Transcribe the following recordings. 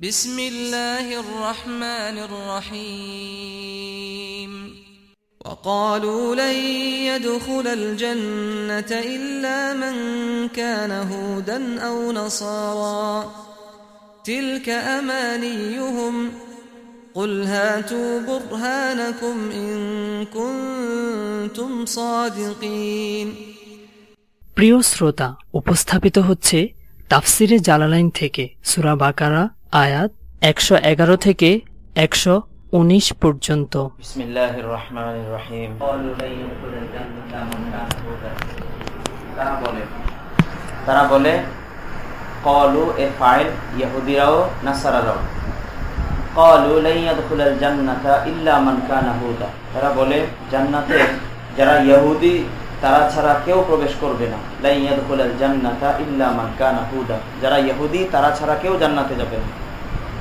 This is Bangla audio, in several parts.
بسم الله الرحمن الرحيم وقالوا لن يدخل الجنة إلا من كان هودا أو نصارى تلك أمانيهم قل هاتوا برهانكم إن كنتم صادقين প্রিয় শ্রোতা উপস্থাপিত হচ্ছে তাফসিরে জালালাইন থেকে সুরা বাকারা আয়াত একশো এগারো থেকে একশো উনিশ পর্যন্ত। তারা বলে কলু এ ফাইল কলু জান্নাতা ইল্লা মান কানা হুদা। তারা বলে, জান্নাতে যারা ইহুদি, তারা ছাড়া কেউ প্রবেশ করবে না। লাইয়াদুল জান্নাতা ইল্লা মান কানা হুদা। যারা ইয়াহুদি তারা ছাড়া কেউ জান্নাতে যাবে না।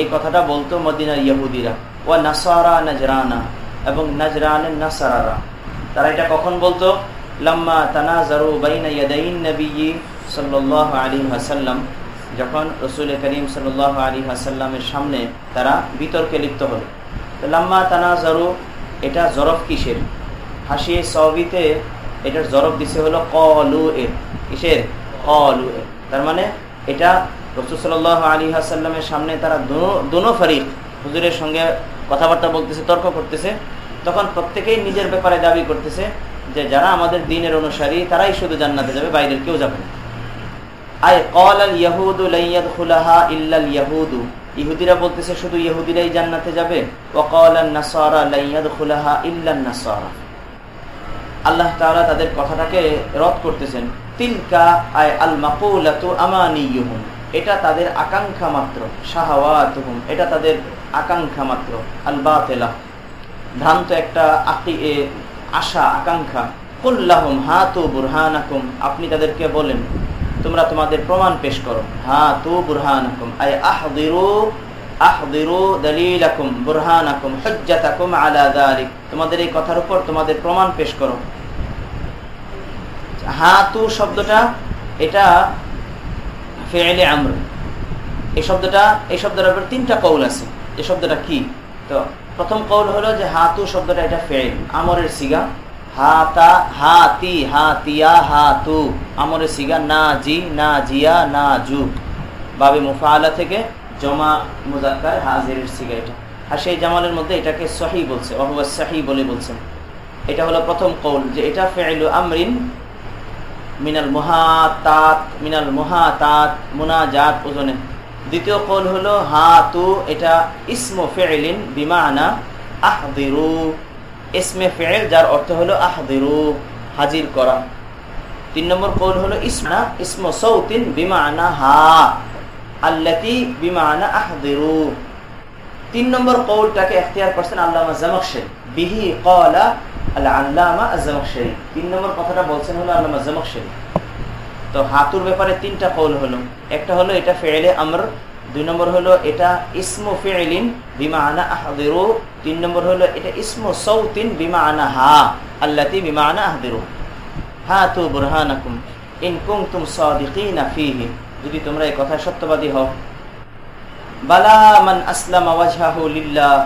এই কথাটা বলতো মদিনার ইহুদিরা ওয়া নাসারা নাজরানা, এবং নাজরানের নাসারারা। তারা এটা কখন বলতো? লাম্মা তানাজারু বাইনা ইয়াদাইন নবী সাল্লাল্লাহু আলাইহি ওয়াসাল্লাম, যখন রসুল করিম সাল্লাল্লাহু আলাইহি ওয়াসাল্লামের সামনে তারা বিতর্কে লিপ্ত হলো। লাম্মা তানাজারু, এটা জরফ কিসের? হাসিয়ে সবিতে এটার জরফ দিছে হলো কলু এ কিসের? কলু এ তার মানে এটা রসুল সাল্লাহ আলী হাসাল্লামের সামনে তারা দোনো ফারিক হুজুরের সঙ্গে কথাবার্তা বলতেছে, তর্ক করতেছে। তখন প্রত্যেকেই নিজের ব্যাপারে দাবি করতেছে যে যারা আমাদের দিনের অনুসারী, তারাই শুধু জান্নাতে যাবে, বাইরের কেউ যাবে আই কল আল ইয়াহুদু লাইয়াদ খুলাহা ইল্লাল ইয়াহুদু। ইহুদিরা বলতেছে, শুধু ইহুদিরাই জান্নাতে যাবে। ওয়াকাল নাসারা লাইয়াদ খুলাহা ইল্লান নাসারা। আল্লাহ তাআলা তাদের কথাটাকে রদ করতেছেন। তিলকা আয় আল মাকুলাতু আমানিয়ুহুম। এটা তাদের আকাঙ্ক্ষা মাত্র। শাহাওয়াতুহুম, এটা তাদের আকাঙ্ক্ষা মাত্র। আল বাতিলা ভ্রান্ত একটা আকি আশা, আকাঙ্ক্ষা। কুল্লাহুম, হাতু বুরহানাকুম। আপনি তাদেরকে বলেন, তোমরা তোমাদের প্রমাণ পেশ করো। আয় আহদিরু দলিলাকুম বুরহানাকুম, হুজ্জাতাকুম আলা যালিক তোমাদের এই কথার উপর তোমাদের প্রমাণ পেশ করো। হা হাতু শব্দটা, এটা ফেলে আমর। এই শব্দটা, এই শব্দটার উপর তিনটা কৌল আছে। এই শব্দটা কি? তো প্রথম কৌল হলো যে হাতু শব্দটা এটা ফেল আমরের সিগা, হাতা, হাতি, হাতিয়া, হাতু। আমরের সিগা, না, জি, না, জিয়া, না, জু। বাবে মুফাআলা থেকে জমা মুজাক্কার হাজিরের সিগা এটা। আর সেই জামালের মধ্যে এটাকে সহি বলছে, অহুয়া সাহি বলে বলছেন। এটা হলো প্রথম কৌল যে এটা ফেলু আমরিন মিনাল মুহাতাত মিনাল মুহাতাত, মুনাজাত ওজনে। দ্বিতীয় কল হলো হাতু, এটা ইসমু ফেলিন বিমানা আহদিরু। ইসমে ফেল যার অর্থ হলো আহদিরু, হাজির করা। তিন নম্বর কৌল হলো ইসমা, ইসমু সৌতিন বিমানা হা, আল্লাতি বিমানা আহদিরু। তিন নম্বর কৌলটাকে এখতিয়ার করছেন আল্লামা জামকশের বিহি কলা আল্লাহ তিন নম্বর কথাটা বলছেন হলো আল্লামা তো হাতুর ব্যাপারে তিনটা কৌল হলো। একটা হলো এটা ফেলে আমর, দুই নম্বর হলো এটা বিমা আনা তিন নম্বর হলো এটা বিমা আনা হা বিমা আনা ইন কুনতুম সাদিকিনা ফিহি। যদি তোমরা এই কথায় সত্যবাদী হও। বালা মান আসলামা ওয়াজহাহু লিল্লাহ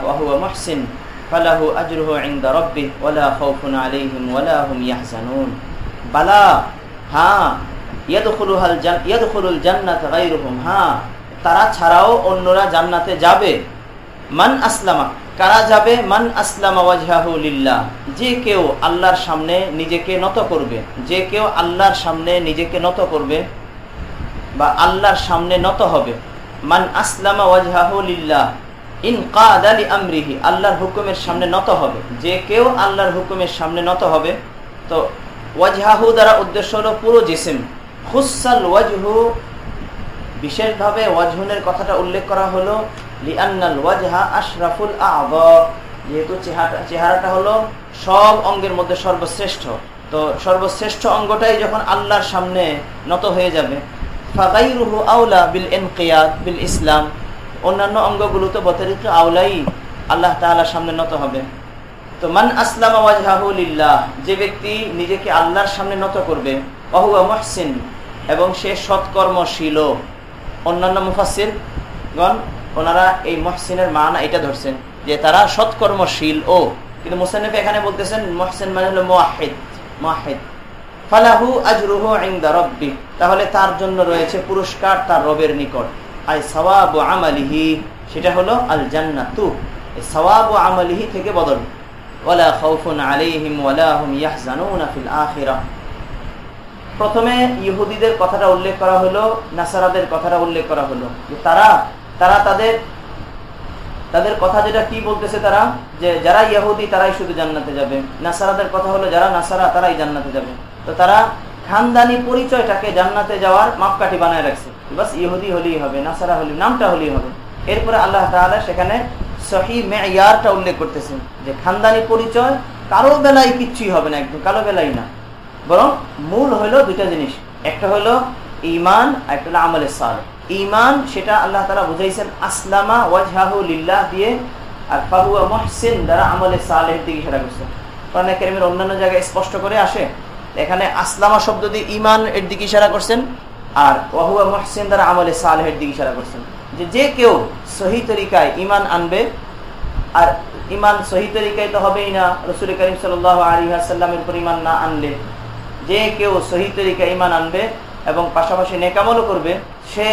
ফালাহু আজরুহু ইনদা রাব্বিহি ওয়ালা খাউফুন আলাইহিম ওয়ালা হুম ইয়াহজানুন। বালা হ্যাঁ তারা ছাড়াও অন্যরা জান্নাতে যাবে। মান আসলামা, কারা যাবে? মান আসলামা ওয়াজহাহুলিল্লাহ যে কেউ আল্লাহর সামনে নিজেকে নত করবে। যে কেউ আল্লাহর সামনে নিজেকে নত করবে বা আল্লাহর সামনে নত হবে। মান আসলামা ওয়াজহাহুলিল্লাহ ইন কাদালি আমরিহি আল্লাহর হুকুমের সামনে নত হবে। যে কেউ আল্লাহর হুকুমের সামনে নত হবে, তো ওয়াজহাহু দ্বারা উদ্দেশ্য হলো পুরো জিসিম। খুসাল ওয়াজহু, বিশেষভাবে ওয়াজহুনের কথাটা উল্লেখ করা হলো, লিআন্নাল ওয়াজহা আশরাফুল আব যেহেতু চেহারা চেহারাটা হলো সব অঙ্গের মধ্যে সর্বশ্রেষ্ঠ। তো সর্বশ্রেষ্ঠ অঙ্গটাই যখন আল্লাহর সামনে নত হয়ে যাবে, ফাগাইরুহু আউলা বিল এনকিয়াদ বিল ইসলাম। অন্যান্য অঙ্গগুলো তো বতরিত আওলাই আল্লাহ তাআলার সামনে নত হবে। তো মান আসলাম লিল্লাহ, যে ব্যক্তি নিজেকে আল্লাহর সামনে নত করবে অহুয়া মহসিন, এবং সে সৎকর্মশীল। অন্যান্য মুফাসির গণ ওনারা এই মহসিনের মানা এটা ধরছেন যে তারা সৎকর্মশীল। ও, কিন্তু মুসানিফ এখানে বলতেছেন মহসিন মানে হলো মোয়াহিদ মোয়াহিদ। ফালাহু আজরুহু তাহলে তার জন্য রয়েছে পুরস্কার তার রবের নিকট। আমালিহি, সেটা হলো আল জান্নাতু সওয়াব আমালিহি থেকে বদল। ওয়ালা খাউফুন আলাইহিম ওয়ালা হুম ইয়াহজানুনা ফিল আখিরাহ প্রথমে ইহুদিদের কথাটা উল্লেখ করা হলো, নাসারাদের কথাটা উল্লেখ করা হলো। যে তারা তারা তাদের তাদের কথা যেটা কি বলতেছে তারা? যে যারা ইহুদি, তারাই শুধু জান্নাতে যাবে। নাসারাদের কথা হলো, যারা নাসারা, তারাই জান্নাতে যাবে। তো তারা খানদানি পরিচয়টাকে জান্নাতে যাওয়ার মাপকাঠি বানায় রাখছে। বাস ইহুদি হলেই হবে, নাসারা হলি নামটা হলেই হবে। এরপরে আল্লাহ তাহলে সেখানে সহি মেয়ারটা উল্লেখ করতেছেন যে খানদানি পরিচয় কারও বেলায় কিচ্ছুই হবে না একদম, কারও বেলায় না। বরং মূল হলো দুইটা জিনিস। একটা হলো ইমান আর একটা হলো আমলের সাল ইমান সেটা আল্লাহ তালা বুঝাইছেন, আসলামা ওয়াজহাহু লিল্লাহ দিয়ে, আর ফাহুয়া মহসিন দ্বারা আমলের সালের দিকে ইশারা করছেন কারণ একাডেমির অন্যান্য জায়গায় স্পষ্ট করে আসে, এখানে আসলামা শব্দ দিয়ে ইমান এর দিকে ইশারা করছেন। আর ওয়াহুয়া মহসিন দ্বারা আমলে সালেহের দিকে ইশারা করছেন। যে যে কেউ সহি তরিকায় ইমান আনবে, আর ইমান সহি তরিকায় তো হবেই না, রসুল করিম সাল আলী আসাল্লামের উপর ইমান না আনলে। যে কেউ সহি তরিকা ইমান আনবে এবং পাশাপাশি নেকামলও করবে, সে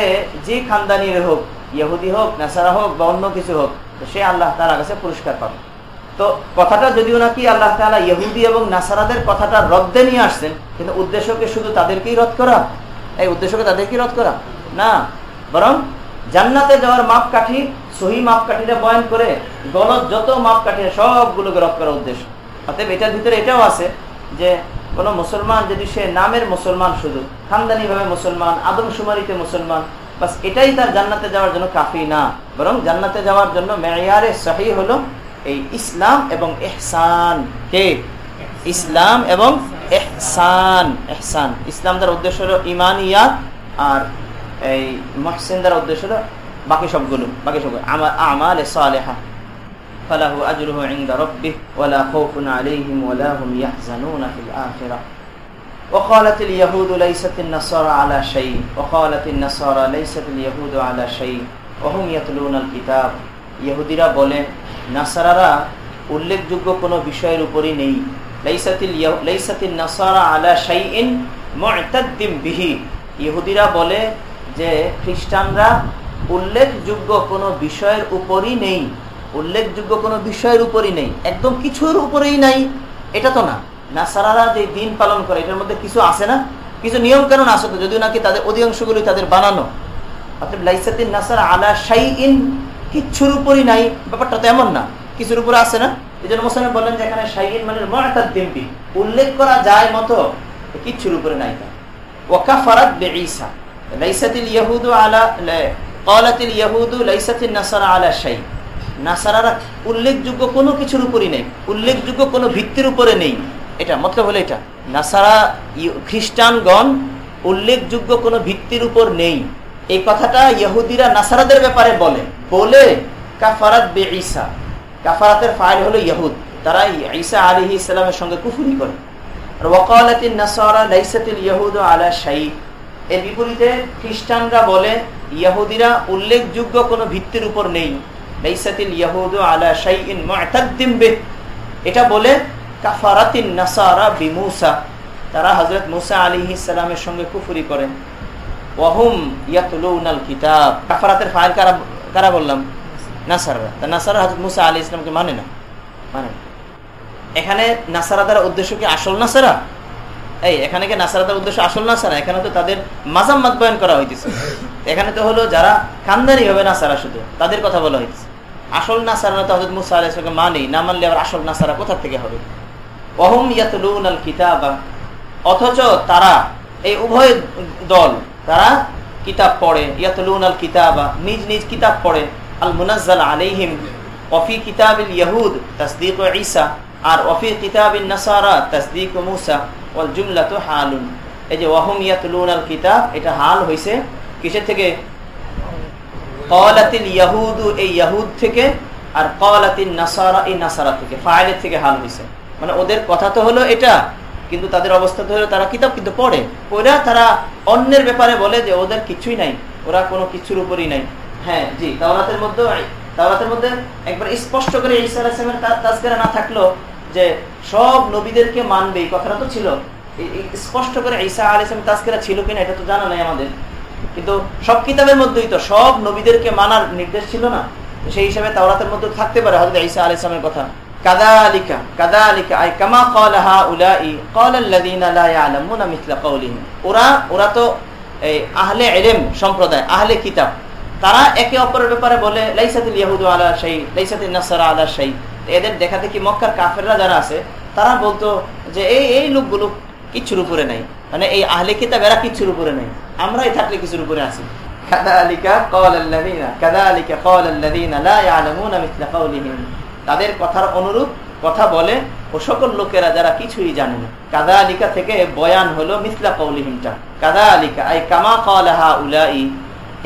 যে খানদানির হোক, ইহুদি হোক, নাসারা হোক বা অন্য কিছু হোক, তো সে আল্লাহ তালা কাছে পুরস্কার পাবে। তো কথাটা যদিও নাকি আল্লাহ তালা ইহুদি এবং নাসারাদের কথাটা রদ্দে নিয়ে আসছেন, কিন্তু উদ্দেশ্যকে শুধু তাদেরকেই রদ করা? এই উদ্দেশ্যকে তাদেরকেই রদ করা? না, বরং জান্নাতে যাওয়ার মাপকাঠি, সহি মাপকাঠিটা বয়ন করে গলত যত মাপকাঠি সবগুলোকে রদ করার উদ্দেশ্য। অতএব এটার ভিতরে এটাও আছে যে, কোন মুসলমান যদি সে নামের মুসলমান শুধু খানদানি ভাবে মুসলমান, আদমশুমারিতে মুসলমান, বাস এটাই তার জান্নাতে যাওয়ার জন্য কাফি না। বরং জান্নাতে যাওয়ার জন্য মেয়ারে সাহি হলো এই ইসলাম এবং এহসান। কে? ইসলাম এবং এহসান এহসান ইসলাম দ্বারা উদ্দেশ্য হলো ইমানিয়াত আর এই মহসিন দ্বারা উদ্দেশ্য হলো বাকি সবগুলো বাকি সবগুলো আমার আমাল সালেহা فله أجره عند ربه ولا خوف عليهم ولا هم يحزنون في الآخرة وقالت اليهود ليست النصارى على شيء وقالت النصارى ليست اليهود على شيء وهم يتلون الكتاب ইহুদিরা বলে নাসারারা উল্লেখযোগ্য কোনো বিষয়ের উপরই নেই ইহুদিরা বলে যে, খ্রিস্টানরা উল্লেখযোগ্য কোনো বিষয়ের উপরই নেই। উল্লেখযোগ্য কোনো বিষয়ের উপরই নেই। একদম কিছুর উপরেই নাই। এটা তো না। নাসারারা যে দিন পালন করে, এটার মধ্যে কিছু আছে না? কিছু নিয়ম কানুন আছে তো, যদিও নাকি তাদের অধিকাংশগুলি তাদের বানানো। অর্থাৎ লাইসাতিন নাসার আলা শাই ইন কিচ্ছুর উপরই নাই। ব্যাপারটা তো এমন না। কিছুর উপরে আছে না? এই মানে উল্লেখ করা যায় মতো কিচ্ছুর উপরে নাই আলা নাসারা আলা নাসারারা উল্লেখযোগ্য কোনো কিছুর উপরই নেই, উল্লেখযোগ্য কোনো ভিত্তির উপরে নেই। এটা মতলব হলো এটা। নাসারা খ্রিস্টানগণ উল্লেখযোগ্য কোনো ভিত্তির উপর নেই। এই কথাটা ইহুদিরা নাসারাদের ব্যাপারে বলে। বলে কাফারাত বে ঈসা কাফারাতের ফাইল হলো ইহুদ। তারা ঈসা আলী ইসলামের সঙ্গে কুফুরি করে। আর ওয়াকালাতিন নাসারা লাইসাতিল ইহুদ আলা এর বিপরীতে খ্রিস্টানরা বলে, ইহুদিরা উল্লেখযোগ্য কোনো ভিত্তির উপর নেই। লাইসাতিল ইয়াহুদু আলা শাইইন মুতাদ্দিম বিহ। এটা বলে, কাফারাতিন নাসারা বিমুসা। তারা হযরত মুসা আলাইহিস সালামের সঙ্গে কুফরি করেন ওয়াহুম ইয়াতলুনাল কিতাব। কাফারাতের ফাইল কারা কারা বললাম? নাসাররা তা মুসা আলাইহিস সালামকে মানে না? মানে এখানে নাসারা উদ্দেশ্য কি আসল নাসারা? এই, এখানে কি উদ্দেশ্য আসল নাসারা? এখানে তো তাদের বয়ান করা হইতেছে। এখানে তো হলো যারা হবে নাসারা শুধু, তাদের কথা বলা হইতেছে। আসল নাসারা তো হজরত মুসা আলাইসলামকে মানেই, না মানলে আবার আসল নাসারা কোথা থেকে হবে? অহম ইয়াতলুন আল কিতাবা অথচ তারা, এই উভয় দল, তারা কিতাব পড়ে। ইয়াতলুন আল কিতাবা নিজ নিজ কিতাব পড়ে। আল মুনাজ্জাল ওফি কিতাবিল ঈসা, আর নাসারা তাসদিক মুসা, ওয়াল জুমলাতু হালুন। এই যে ওয়াহুম ইয়াতলুন আল কিতাব, এটা হাল হইছে কিসের থেকে? কলাতিল ইয়াহুদু, এই ইয়াহুদ থেকে, আর কলাতিন নাসারা, এই নাসারা থেকে থেকে হাল হয়েছে মানে ওদের কথা তো হলো এটা, কিন্তু তাদের অবস্থা তো হলো তারা কিতাব কিন্তু পড়ে। ওরা তারা অন্যের ব্যাপারে বলে যে ওদের কিছুই নাই, ওরা কোনো কিছুর উপরই নাই। হ্যাঁ জি, তাওরাতের মধ্যে তাওরাতের মধ্যে একবার স্পষ্ট করে আলাইসলামের না থাকল যে সব নবীদেরকে মানবে, এই কথাটা তো ছিল। স্পষ্ট করে ঈসা আলাইসলামের তাজকেরা ছিল কিনা এটা তো জানা নাই আমাদের। কিন্তু সব কিতাবের মধ্যেই তো সব নবীদেরকে মানার নির্দেশ ছিল না। সেই হিসাবে তাওরাতের মধ্যে থাকতে পারে হজরত ঈসা আলাইহিস সালামের কথা। কাদালিকা কাদালিকা, আই কামা ক্বালাহা ওরা ওরা তো, এই আহলে সম্প্রদায়, আহলে কিতাব। তারা একে অপরের ব্যাপারে বলে, লাইসাতুল ইয়াহুদু আলা শাই লাইসাতুন নাসারা আলা শাই। এদের দেখা দেখি মক্কার কাফেররা যারা আছে, তারা বলতো যে এই এই লোকগুলো কিচ্ছুর উপরে নাই। মানে এই আহলে কিতাব এরা কিচ্ছুর উপরে নাই। আমরাই থাকলে কিছুর উপরে আছি। তাদের কথার অনুরূপ কথা বলে, ও সকল লোকেরা যারা কিছুই জানে না। কাদা আলিকা থেকে বয়ান হলো মিসলা কৌলিহিমটা কাদা আলিকা আই কামা কলাহা উলাই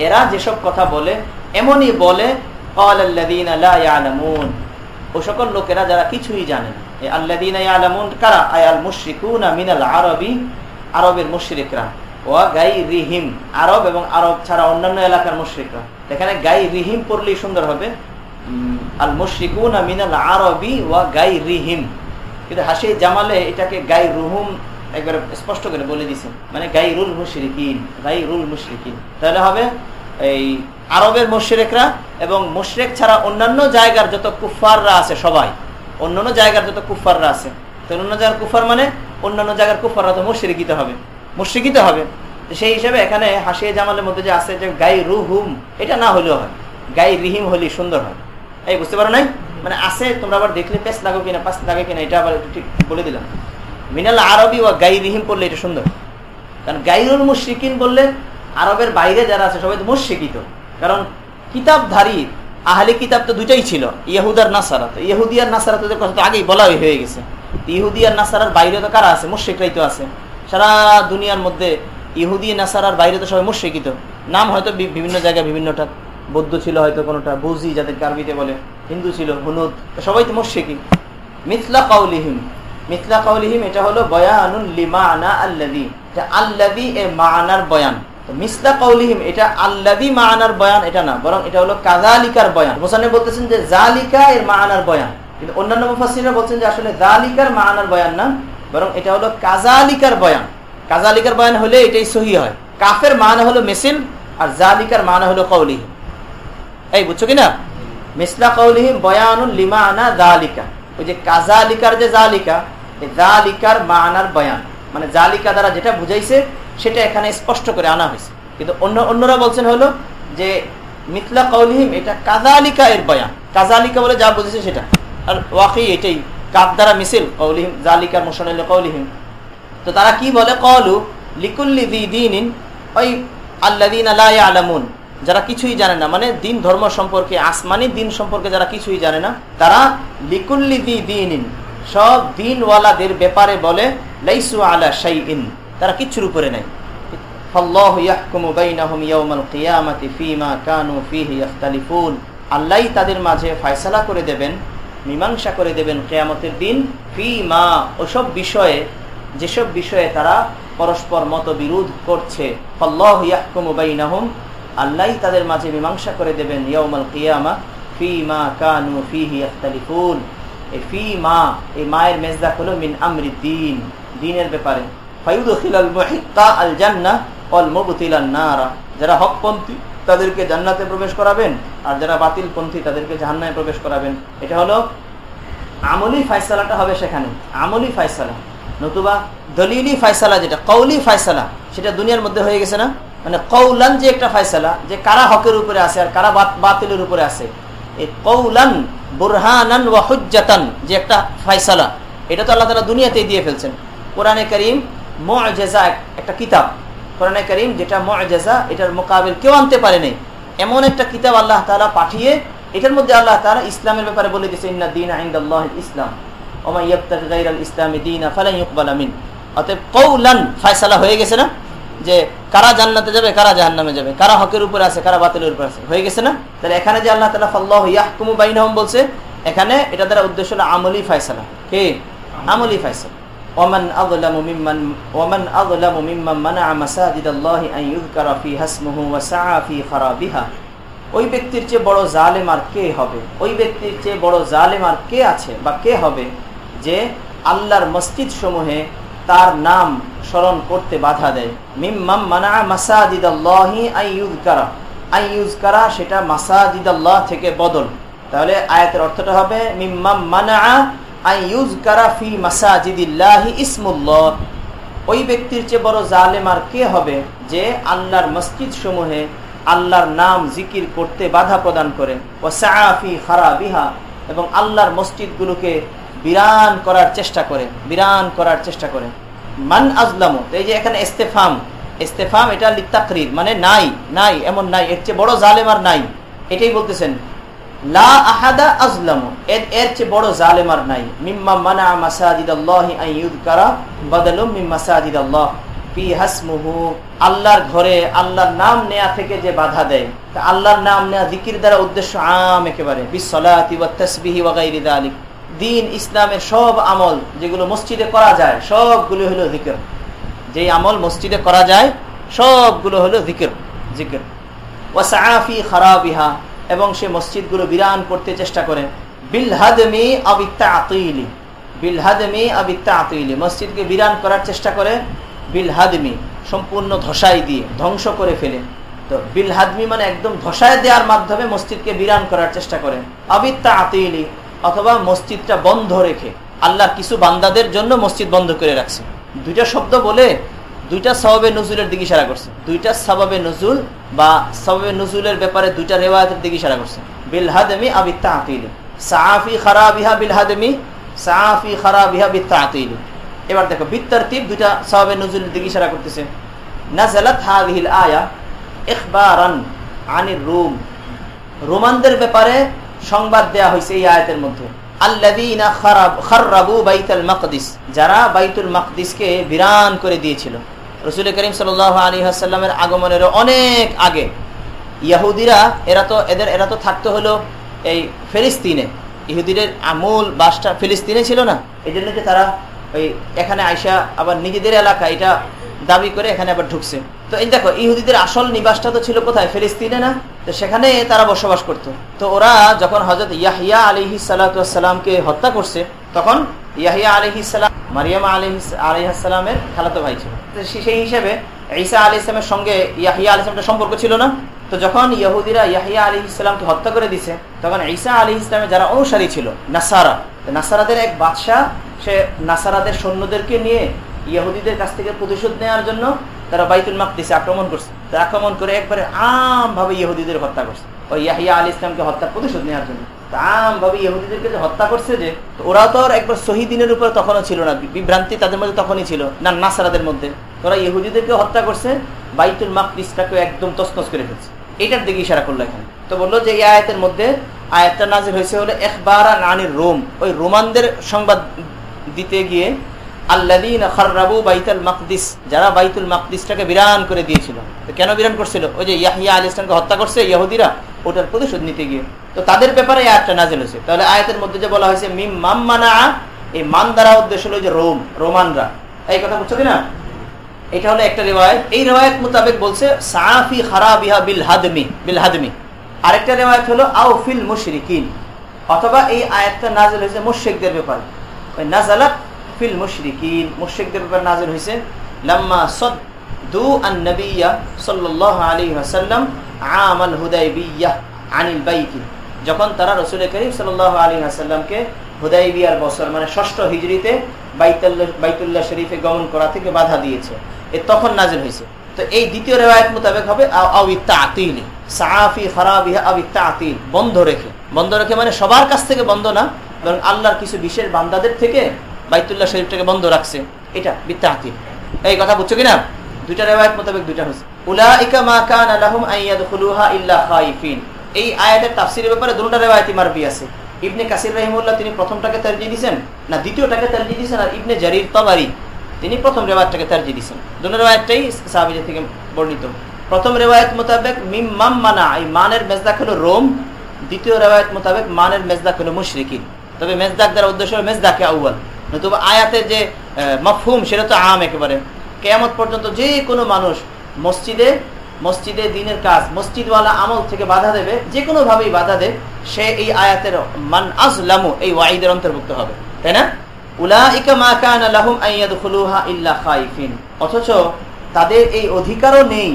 এরা যেসব কথা বলে, এমনই বলে ও সকল লোকেরা যারা কিছুই জানে কারা? আয় আল মুশরিকুন মিনাল আরবি, আরবের ওয়া গাই রিহিম আরব এবং আরব ছাড়া অন্যান্য এলাকার এখানে গাই রিহিম সুন্দর হবে। আল আরবি ওয়া গাই রিহিম কিন্তু হাসি জামালে এটাকে গাই রুহুম একবার স্পষ্ট করে বলে দিছেন মানে গাই রুল মুশরিকিন গাই রুল মুশরিকিন। তাহলে হবে এই আরবের মুশরিকরা এবং মুশরিক ছাড়া অন্যান্য জায়গার যত কুফাররা আছে সবাই, অন্যান্য জায়গার যত কুফাররা আছে তো অন্য জায়গার কুফার মানে অন্যান্য জায়গার কুফাররা তো মুশরিকিতে হবে, মুশ্রিকিত হবে। সেই হিসাবে এখানে হাসিয়ে জামালের মধ্যে যে আছে যে গাই রুহুম এটা না হলেও হয়। গাই রিহিম হলেই সুন্দর হয়। এই বুঝতে পারো নাই? মানে আছে, তোমরা আবার দেখলে পেস লাগো কিনা পাস লাগে কিনা, এটা আবার ঠিক বলে দিলাম। মিনাল আরবি ও গাই রিহিম পড়লে এটা সুন্দর। কারণ গাইরুল মুশ্রিকিন বললে আরবের বাইরে যারা আছে সবাই তো মুশ্রিকিত কারণ কিতাবধারী, আহলে কিতাব তো দুটাই ছিল ইহুদার নাসারা। তো ইহুদিয়ার নাসারা তোদের কথা তো আগেই বলা হয়ে গেছে। ইহুদিয়ার নাসারার বাইরে তো কারা আছে? মুশ্রিকরাই তো আছে। সারা দুনিয়ার মধ্যে ইহুদি নাসারার বাইরে তো সবাই মুশ্রিকিত নাম হয়তো বিভিন্ন জায়গায় বিভিন্নটা। বৌদ্ধ ছিল হয়তো কোনোটা বুঝি যাদের আরবিতে বলে, হিন্দু ছিল, হুনুদ সবাই তো মুশ্রিকি মিথলা কাউলিহিম। মিথলা কাউলিহিম এটা হলো বয়ানুল লিমানা আল্লাদি এটা আল্লাদি এর মানার বয়ান। এটা আল্লাদি বয়ান, এটা না এটা হলো কাজালিকার বয়ান। বলতেছেন যে কিন্তু অন্যান্য বলছেন যে জালিকার বয়ান না এটা হলো কাজালিকার বয়ান। কাজালিকার বয়ান হলে হয়। কাফের মানে হলো মেসিল আর জালিকার মানে হলো কৌলিহিম এই বুঝছ কিনা? মিসলা কৌলিহিম বয়ানুল লিমানা জালিকা। ওই যে কাজালিকার যে জালিকা জালিকার মানার বয়ান। মানে জালিকা দ্বারা যেটা বুঝাইছে, সেটা এখানে স্পষ্ট করে আনা হয়েছে। কিন্তু অন্য, অন্যরা বলছেন হলো যে, মিথলা কৌলিহিম এটা কাজালিকা এর বয়ান। কাজালিকা বলে যা বুঝেছে সেটা। আর ওয়াকি এটাই কাপ দ্বারা মিছিল কৌলিহিম জালিকার মোশন কৌলিহিম তো তারা কি বলে? কলু লিকুল্লি দিন ওই আল্লাদিন আল্লাহ আলামুন যারা কিছুই জানে না মানে দিন ধর্ম সম্পর্কে, আসমানি দিন সম্পর্কে যারা কিছুই জানে না, তারা লিকুল্লি দিন সব দিনওয়ালাদের ব্যাপারে বলে, লাইসু আলা শাই ইন তারা কিচ্ছুর উপরে নেই। আল্লাহ তাদের মাঝে ফয়সালা করে দেবেন, মীমাংসা করে দেবেন কেয়ামতের দিন। ফি মা ওসব বিষয়ে, যেসব বিষয়ে তারা পরস্পর মতবিরোধ মত বিরোধ করছে আল্লাহ তাদের মাঝে মীমাংসা করে দেবেন ইয়মাল কিয়ামা ফি মা কানু ফিহি আখতালিফুন এই ফি মা এই মায়ের মেজদা হলো মিন আমরি দিন দিনের ব্যাপারে। আল জান্না অল নারা। যারা হকপন্থী, তাদেরকে জান্নাতে প্রবেশ করাবেন, আর যারা বাতিল পন্থী তাদেরকে জাহান্নায় প্রবেশ করাবেন। এটা হলো আমলি ফায়সালাটা হবে সেখানে। আমলি ফায়সালা। নতুবা দলিলি ফায়সালা যেটা কৌলি ফায়সালা, সেটা দুনিয়ার মধ্যে হয়ে গেছে না? মানে কৌলান যে একটা ফায়সালা, যে কারা হকের উপরে আছে আর কারা বাতিলের উপরে আছে। এই কৌলান বুরহানান ওয়াহুজ্জাতান যে একটা ফায়সালা। এটা তো আল্লাহ তালা দুনিয়াতেই দিয়ে ফেলছেন। কোরআনে করিম মজেজা একটা কিতাব। কোরআনে করিম যেটা মজেজা, এটার মোকাবিল কেউ আনতে পারে নাই। এমন একটা কিতাব আল্লাহ তালা পাঠিয়ে, এটার মধ্যে আল্লাহ তালা ইসলামের ব্যাপারে বলে দিয়েছে, ইন্না দিন আইন্দাল্লাহ ইসলাম ওমা ইয়াবতাগি গায়রাল ইসলামি দীনা ফালা ইউকবালা মিন। অতএব কৌলান ফায়সালা হয়ে গেছে না? যে কারা জান্নাতে যাবে, কারা জাহান্নামে যাবে? কারা হকের উপরে আছে, কারা বাতিলের উপরে আছে? হয়ে গেছে না? তাহলে এখানে যে আল্লাহ তালা ফাল্লাহ ইয়াহকুমু বাইনহম বলছে, এখানে এটা দ্বারা উদ্দেশ্য হলো আমলি ফায়সালা। কে? আমলি ফায়সালা। ওই ব্যক্তির বড় কে হবে? ওই ব্যক্তির বড় কে আছে বা কে হবে? যে আল্লাহর মসজিদ সমূহে তার নাম স্মরণ করতে বাধা দেয়। মিম্মাম মানা আইয়ুজকারা সেটা মাসাজিদ আল্লাহ থেকে বদল। তাহলে আয়াতের অর্থটা হবে ওই ব্যক্তির চেয়ে বড় জালেম আর কে হবে যে আল্লাহর মসজিদ সমূহে আল্লাহর নাম জিকির করতে বাধা প্রদান করে? ও সাফি খারাবিহা। এবং আল্লাহর মসজিদগুলোকে বিরান করার চেষ্টা করে, বিরান করার চেষ্টা করে। মান আজলাম, এই যে এখানে ইস্তেফাম ইস্তেফাম এটা লিত্তাকরির মানে নাই নাই, এমন নাই, এর চেয়ে বড় জালেম আর নাই। এটাই বলতেছেন, লা আহাদা এর এর চেয়ে বড় নাই। আল্লাহর ঘরে, আল্লাহর নাম নেয়া থেকে যে বাধা দেয়, তা আল্লাহর নাম নেয়া জিকির দ্বারা উদ্দেশ্য আম একেবারে। যালিক দিন ইসলামের সব আমল যেগুলো মসজিদে করা যায়, সবগুলো হলো জিকির। যেই আমল মসজিদে করা যায়, সবগুলো হলো জিকির জিকির। ওয়াসাফি খারাবিহা, এবং সে মসজিদগুলো বিরান করতে চেষ্টা করে। বিলহাদমি আবিত্তা আতিলি বিলহাদমি আবিত্তা আতিলি মসজিদকে বিরান করার চেষ্টা করে বিলহাদমি সম্পূর্ণ ধসাই দিয়ে, ধ্বংস করে ফেলে। তো বিলহাদমি মানে একদম ধসায় দেওয়ার মাধ্যমে মসজিদকে বিরান করার চেষ্টা করে। আবিত্তা আতিলি অথবা মসজিদটা বন্ধ রেখে আল্লাহ কিছু বান্দাদের জন্য মসজিদ বন্ধ করে রাখছে। দুইটা শব্দ বলে দুইটা সবাবে নজুলের দিকে ইশারা করছে। দুইটা সবাবে নজুল বা সবাবে নজুলের ব্যাপারে দুইটা রেওয়ায়তের দিকে ইশারা করছে। বিলহাদমি আবিত্তা আতিলি সাফি খারাবিহা বিলহাদমি সাফি খারাবিহা বিত্তা আতিলি এবার দেখো বিত্তার বিত্তারতিব দুইটা সবাবে নজুলের দিকে ইশারা করতেছে। নাজালাত হাদিহিল আয়া ইখবারান আনির রুম। রোমানদের ব্যাপারে সংবাদ দেয়া হয়েছে এই আয়াতের মধ্যে। যারা বাইতুল মাকদিসকে বিরান করে দিয়েছিল। রসুল করিম সাল্লাল্লাহু আলাইহি ওয়াসাল্লামের আগমনের অনেক আগে। ইহুদিরা এরা তো এদের এরা তো থাকতে হলো এই ফিলিস্তিনে। ইহুদিদের আমূল বাসটা ফিলিস্তিনে ছিল না। এই জন্য যে তারা ওই এখানে আইসা আবার নিজেদের এলাকা, এটা দাবি করে এখানে আবার ঢুকছে। তো এই দেখো, ইহুদিদের আসল নিবাসটা তো ছিল কোথায়? ফিলিস্তিনে না? তো সেখানে তারা বসবাস করত। তো ওরা যখন হজরত ইয়াহিয়া আলিহি সালাতামকে হত্যা করছে, তখন ইয়াহিয়া আলিহি সালাম, মারিয়ামা আলি আলিহাসালামের খালাতো ভাই ছিল। তো সেই হিসেবে ঈসা আলি ইসলামের সঙ্গে ইয়াহিয়া আলি ইসলামের সম্পর্ক ছিল না। তো যখন ইয়াহুদিরা ইয়াহিয়া আলী ইসলামকে হত্যা করে দিছে, তখন ঈসা আলী ইসলামের যারা অনুসারী ছিল, নাসারা। নাসারাদের এক বাদশাহ, সে নাসারাদের সৈন্যদেরকে নিয়ে ইহুদিদের কাছ থেকে প্রতিশোধ নেওয়ার জন্য তারা বাইতুল মাকদিসে আক্রমণ করছে। আক্রমণ করে একবারে আম ভাবে ইহুদিদের হত্যা করছে। ওই ইয়াহিয়া আলী ইসলামকে হত্যার প্রতিশোধ নেওয়ার জন্য। আম ভাবে ইহুদিদেরকে যে হত্যা করছে যে ওরাও তো আর একবার শহীদিনের উপর তখনও ছিল না বিভ্রান্তি তাদের মধ্যে তখনই ছিল, না নাসারাদের মধ্যে। ওরা ইহুদিদেরকে হত্যা করছে, বাইতুল মাকদিসটাকে একদম তসনস করে ফেলছে। এটার দিকে ইশারা করল এখানে। তো বলল যে এই আয়াতের মধ্যে আয়াতটা নাজির হয়েছে হলো একবারা নানির রোম। ওই রোমানদের সংবাদ দিতে গিয়ে আল্লাদিন যারা বাইতুল মাকদিসটাকে বিরান করে দিয়েছিল। কেন বিরান করছিল? ওই যে ইয়াহিয়া আলী ইসলামকে হত্যা করছে ওটার প্রতিশোধ নিতে গিয়ে। তো তাদের ব্যাপারে আয়াতটা নাজিল হয়েছে। তাহলে আয়াতের মধ্যে যে বলা হয়েছে, মিম এই মান দ্বারা উদ্দেশ্য যে রোম, রোমানরা। এই কথা বুঝছ কিনা? এটা হলো একটা রেওয়ায়ত। এই রেওয়ায়ত মোতাবেক বলছে, সাফি খারাবিহা বিল হাদমি বিল হাদমি। আরেকটা রেওয়ায়ত হলো, আও ফিল মুশরিকিন অথবা এই আয়াতটা নাজিল হয়েছে মুশরিকদের ব্যাপারে। ওই নাজালাত ফিল মুশরিকিন, মুশরিকদের সদ্দু আন সাল্লাল্লাহু আলাইহি ওয়াসাল্লাম আমাল আনিল যখন তারা সাল্লাল্লাহু আলাইহি ওয়াসাল্লামকে হুদাইবিয়ার বছর মানে ষষ্ঠ হিজরিতে বাইতুল্লাহ বাইতুল্লাহ শরীফে গমন করা থেকে বাধা দিয়েছে, এ তখন নাজিল হয়েছে। তো এই দ্বিতীয় রেওয়ায়ত মোতাবেক হবে আতিল সাফি খারাবিহা আবিত্তা আতিল বন্ধ রেখে। বন্ধ রেখে মানে সবার কাছ থেকে বন্ধ না, বরং আল্লাহর কিছু বিশেষ বান্দাদের থেকে বাইতুল্লাহ শরীফটাকে বন্ধ রাখছে। এটা বিত্তা আতিল এই কথা বুঝছ কিনা? দুইটা রেওয়ায়ত মোতাবেক দুইটা হয়েছে। উলাইকা মা কানা লাহুম আইয়াদখুলুহা ইল্লা খাইফিন। এই আয়াতের তাফসীরের ব্যাপারে দুটো রেওয়ায়েতই মারবি আছে। ইবনে কাসির রহিমুল্লাহ তিনি প্রথমটাকে তারজি দিয়েছেন, না দ্বিতীয়টাকে তারজি দিয়েছেন, আর ইবনে জারির তাবারি তিনি প্রথম রেওয়ায়তটাকে তারজি দিয়েছেন। দুটো রেওয়ায়তটাই সাহাবীদের থেকে বর্ণিত। প্রথম রেওয়ায়ত মোতাবেক মিম মাম মানা, এই মানের মেজদাক হলো রোম। দ্বিতীয় রেওয়ায়ত মোতাবেক মানের মেজদাক হলো মুশরিকিন। তবে মেজদাক দ্বারা উদ্দেশ্য হলো মেজদাকে আউ্বাল নতুবা আয়াতের যে মফহুম, সেটা তো আম একেবারে। কেয়ামত পর্যন্ত যে কোনো মানুষ মসজিদে মসজিদে দিনের কাজ, মসজিদওয়ালা আমল থেকে বাধা দেবে, যে কোনো ভাবেই বাধা দেবে সে এই আয়াতের মান আজলামু, এই ওয়াইদের অন্তর্ভুক্ত হবে। তাই না? উলাইকা মা কানা লাহুম আইয়াদখুলুহা ইল্লা খাইফিন। অথচ তাদের এই অধিকারও নেই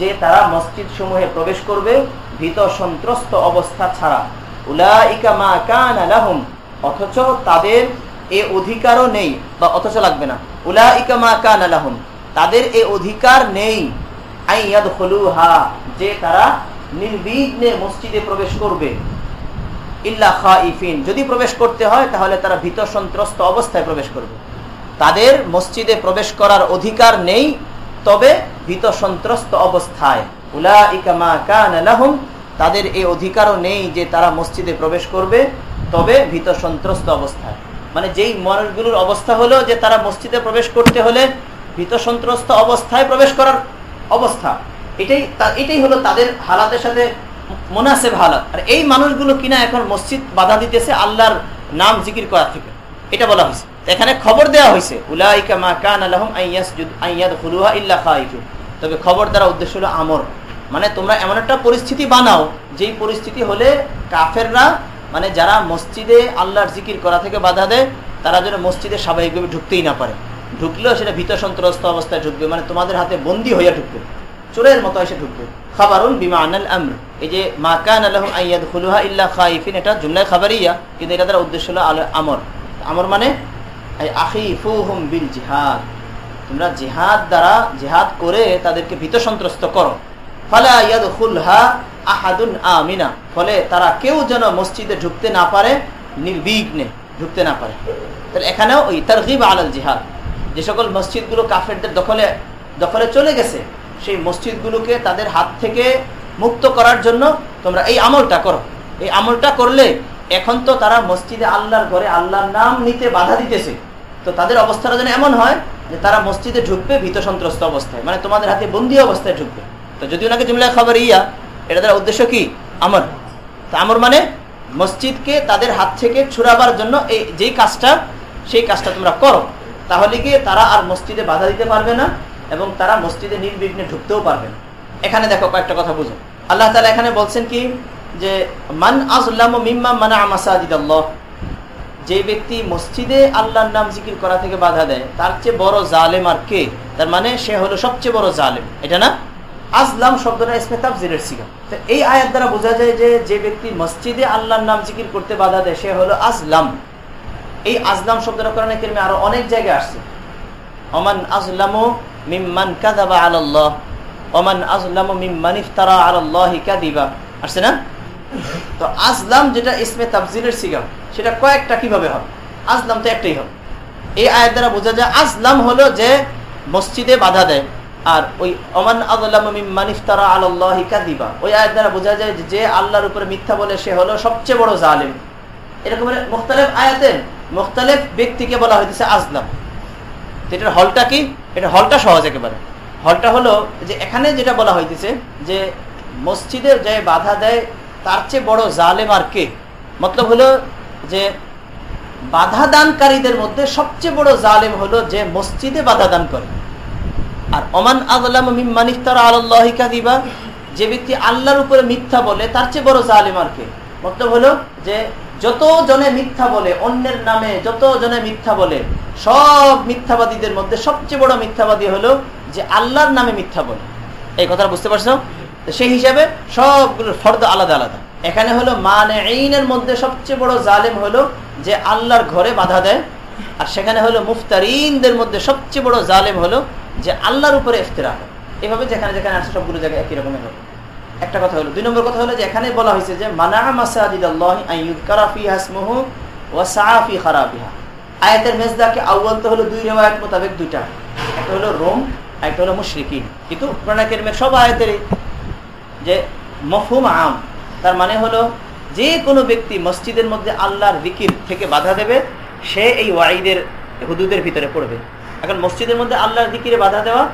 যে তারা মসজিদ সমূহে প্রবেশ করবে ভীত সন্ত্রস্ত অবস্থা ছাড়া। উলাইকা মা কানা লাহুম, অথচ তাদের এ অধিকারও নেই বা অথচ লাগবে না। উলা মা কানা লাহুম। তাদের এ অধিকার নেই। যে তারা নির্বিঘ্নে মসজিদে প্রবেশ করবে। খাইফিন। যদি প্রবেশ করতে হয়, তাহলে তারা ভীত সন্ত্রস্ত অবস্থায় প্রবেশ করবে। তাদের মসজিদে প্রবেশ করার অধিকার নেই, তবে ভীত সন্ত্রস্ত অবস্থায়। তাদের এই অধিকারও নেই যে তারা মসজিদে প্রবেশ করবে, তবে ভীত সন্ত্রস্ত অবস্থায়। মানে যেই মানুষগুলোর অবস্থা হলো যে তারা মসজিদে প্রবেশ করতে হলে ভীত সন্ত্রস্ত অবস্থায় প্রবেশ করার অবস্থা। এটাই এটাই হলো তাদের হালাতের সাথে মোনাসেব হালাত। আর এই মানুষগুলো কিনা এখন মসজিদ বাধা দিতেছে আল্লাহর নাম জিকির করা থেকে। এটা বলা হয়েছে। এখানে খবর দেওয়া হয়েছে, উলাইকা মা আলহম আইয়াদ হুলুহা ইল্লা খাইফু তবে খবর দ্বারা উদ্দেশ্য হলো আমর। মানে তোমরা এমন একটা পরিস্থিতি বানাও, যেই পরিস্থিতি হলে কাফেররা মানে যারা মসজিদে আল্লাহর জিকির করা থেকে বাধা দেয়, তারা যেন মসজিদে স্বাভাবিকভাবে ঢুকতেই না পারে। ঢুকলেও সেটা ভীত সন্ত্রস্ত অবস্থায় ঢুকবে মানে তোমাদের হাতে বন্দি হইয়া ঢুকবে। চোরের মতো এসে ঢুকবে। খাবারুন বিমা আনাল আমর। এই যে মাকান আলহম আইয়াদ হুলুহা ইল্লা খাইফিন, এটা জুমলায় খাবারিয়া, কিন্তু এটা তার উদ্দেশ্য হলো আল আমর। আমর মানে বিল জিহাদ। তোমরা জিহাদ দ্বারা জিহাদ করে তাদেরকে ভীত সন্ত্রস্ত করো। ফালা ইয়াদখুলহা আহাদুন আমিনা। ফলে তারা কেউ যেন মসজিদে ঢুকতে না পারে, নির্বিঘ্নে ঢুকতে না পারে। তাহলে এখানেও ওই তারগিব আলাল জিহাদ, যে সকল মসজিদগুলো কাফেরদের দখলে দখলে চলে গেছে, সেই মসজিদগুলোকে তাদের হাত থেকে মুক্ত করার জন্য তোমরা এই আমলটা করো। এই আমলটা করলে এখন তো তারা মসজিদে আল্লাহর ঘরে আল্লাহর নাম নিতে বাধা দিতেছে। তো তাদের অবস্থাটা যেন এমন হয় যে তারা মসজিদে ঢুকবে ভীত সন্ত্রস্ত অবস্থায় মানে তোমাদের হাতে বন্দি অবস্থায় ঢুকবে। তো যদি ওনাকে জুমলা খবর ইয়া এটা তার উদ্দেশ্য কি? আমর। তো আমর মানে মসজিদকে তাদের হাত থেকে ছুড়াবার জন্য এই যেই কাজটা, সেই কাজটা তোমরা করো। তাহলে গিয়ে তারা আর মসজিদে বাধা দিতে পারবে না এবং তারা মসজিদে নির্বিঘ্নে ঢুকতেও পারবে না। এখানে দেখো কয়েকটা কথা বুঝো। আল্লাহ তালা এখানে বলছেন কি? যে, মান আজল্লাম মিম্মা যে ব্যক্তি মসজিদে আল্লাহর নাম জিকির করা থেকে বাধা দেয়, তার চেয়ে বড় জালেম আর কে? তার মানে সে হলো সবচেয়ে বড় জালেম। এটা না? আজলাম শব্দটা ইসমে তাফজিরের সিগা। তো এই আয়াত দ্বারা বোঝা যায় যে যে ব্যক্তি মসজিদে আল্লাহর নাম জিকির করতে বাধা দেয়, সে হলো আজলাম। এই আজলাম শব্দটা কোরআনে কেরমে আরও অনেক জায়গায় আসছে। অমান আজলামু মিম্মান কাদাবা আলাল্লাহ অমান আজলামু মিম্মান ইফতারা আলাল্লাহি কাদিবা আসছে না? তো আজলাম যেটা ইসমে তাফজিলের সিগাম সেটা কয়েকটা কীভাবে হবে? আজলাম তো একটাই হবে। এই আয়ের দ্বারা বোঝা যায় আজলাম হলো যে মসজিদে বাধা দেয়। আর ওই অমান আদালামিফতারা আল্লাহ কাদিবা ওই আয়ের দ্বারা বোঝা যায় যে আল্লাহর উপরে মিথ্যা বলে সে হলো সবচেয়ে বড় জালেম। এরকম মুখতালেফ আয়াতে মুখতালেফ ব্যক্তিকে বলা হইতেছে আজলাম। এটার হলটা কি? এটা হলটা সহজ একেবারে। হলটা হলো যে এখানে যেটা বলা হইতেছে যে মসজিদের যে বাধা দেয়, তার চেয়ে বড় জালেম আর কে? মতলব হলো যে বাধা দানকারীদের মধ্যে সবচেয়ে বড় জালেম হলো যে মসজিদে বাধা দান করে। আর অমান আদলাম মিম্মানিফতার আল্লাহিকা দিবা যে ব্যক্তি আল্লাহর উপরে মিথ্যা বলে, তার চেয়ে বড় জালেম আর কে? মতলব হলো যে যত জনে মিথ্যা বলে, অন্যের নামে যত জনে মিথ্যা বলে, সব মিথ্যাবাদীদের মধ্যে সবচেয়ে বড় মিথ্যাবাদী হলো যে আল্লাহর নামে মিথ্যা বলে। এই কথা বুঝতে পারছ? সেই হিসাবে সবগুলোর ফর্দ আলাদা আলাদা। এখানে হলো মানে এইনের মধ্যে সবচেয়ে বড় জালেম হলো যে আল্লাহর ঘরে বাধা দেয়। আর সেখানে হলো মুফতারিনদের মধ্যে সবচেয়ে বড় জালেম হলো যে আল্লাহর উপরে ইফতেরা হয়। এভাবে যেখানে যেখানে আসে সবগুলো জায়গায় একই রকমের হবে একটা কথা হলো, দুই নম্বর কথা হলো যে এখানে বলা হয়েছে যে মানা মাসাজিদ আল্লাহ আইয়ুদকারাফি হাসমুহু ওয়া সাআফি খারাবিহা। আয়াতের মেজদাকে আউয়াল তো হলো দুই রেওয়ায়াত মোতাবেক দুইটা। একটা হলো রোম একটা হলো মুশরিকি কিন্তু কোরআনের সব আয়াতেরই যে মফহুম আম, তার মানে হলো যে কোনো ব্যক্তি মসজিদের মধ্যে আল্লাহর জিকির থেকে বাধা দেবে, সে এই ওয়াইদের হুদুদের ভিতরে পড়বে। এখন মসজিদের মধ্যে আল্লাহর জিকিরে বাধা দেওয়া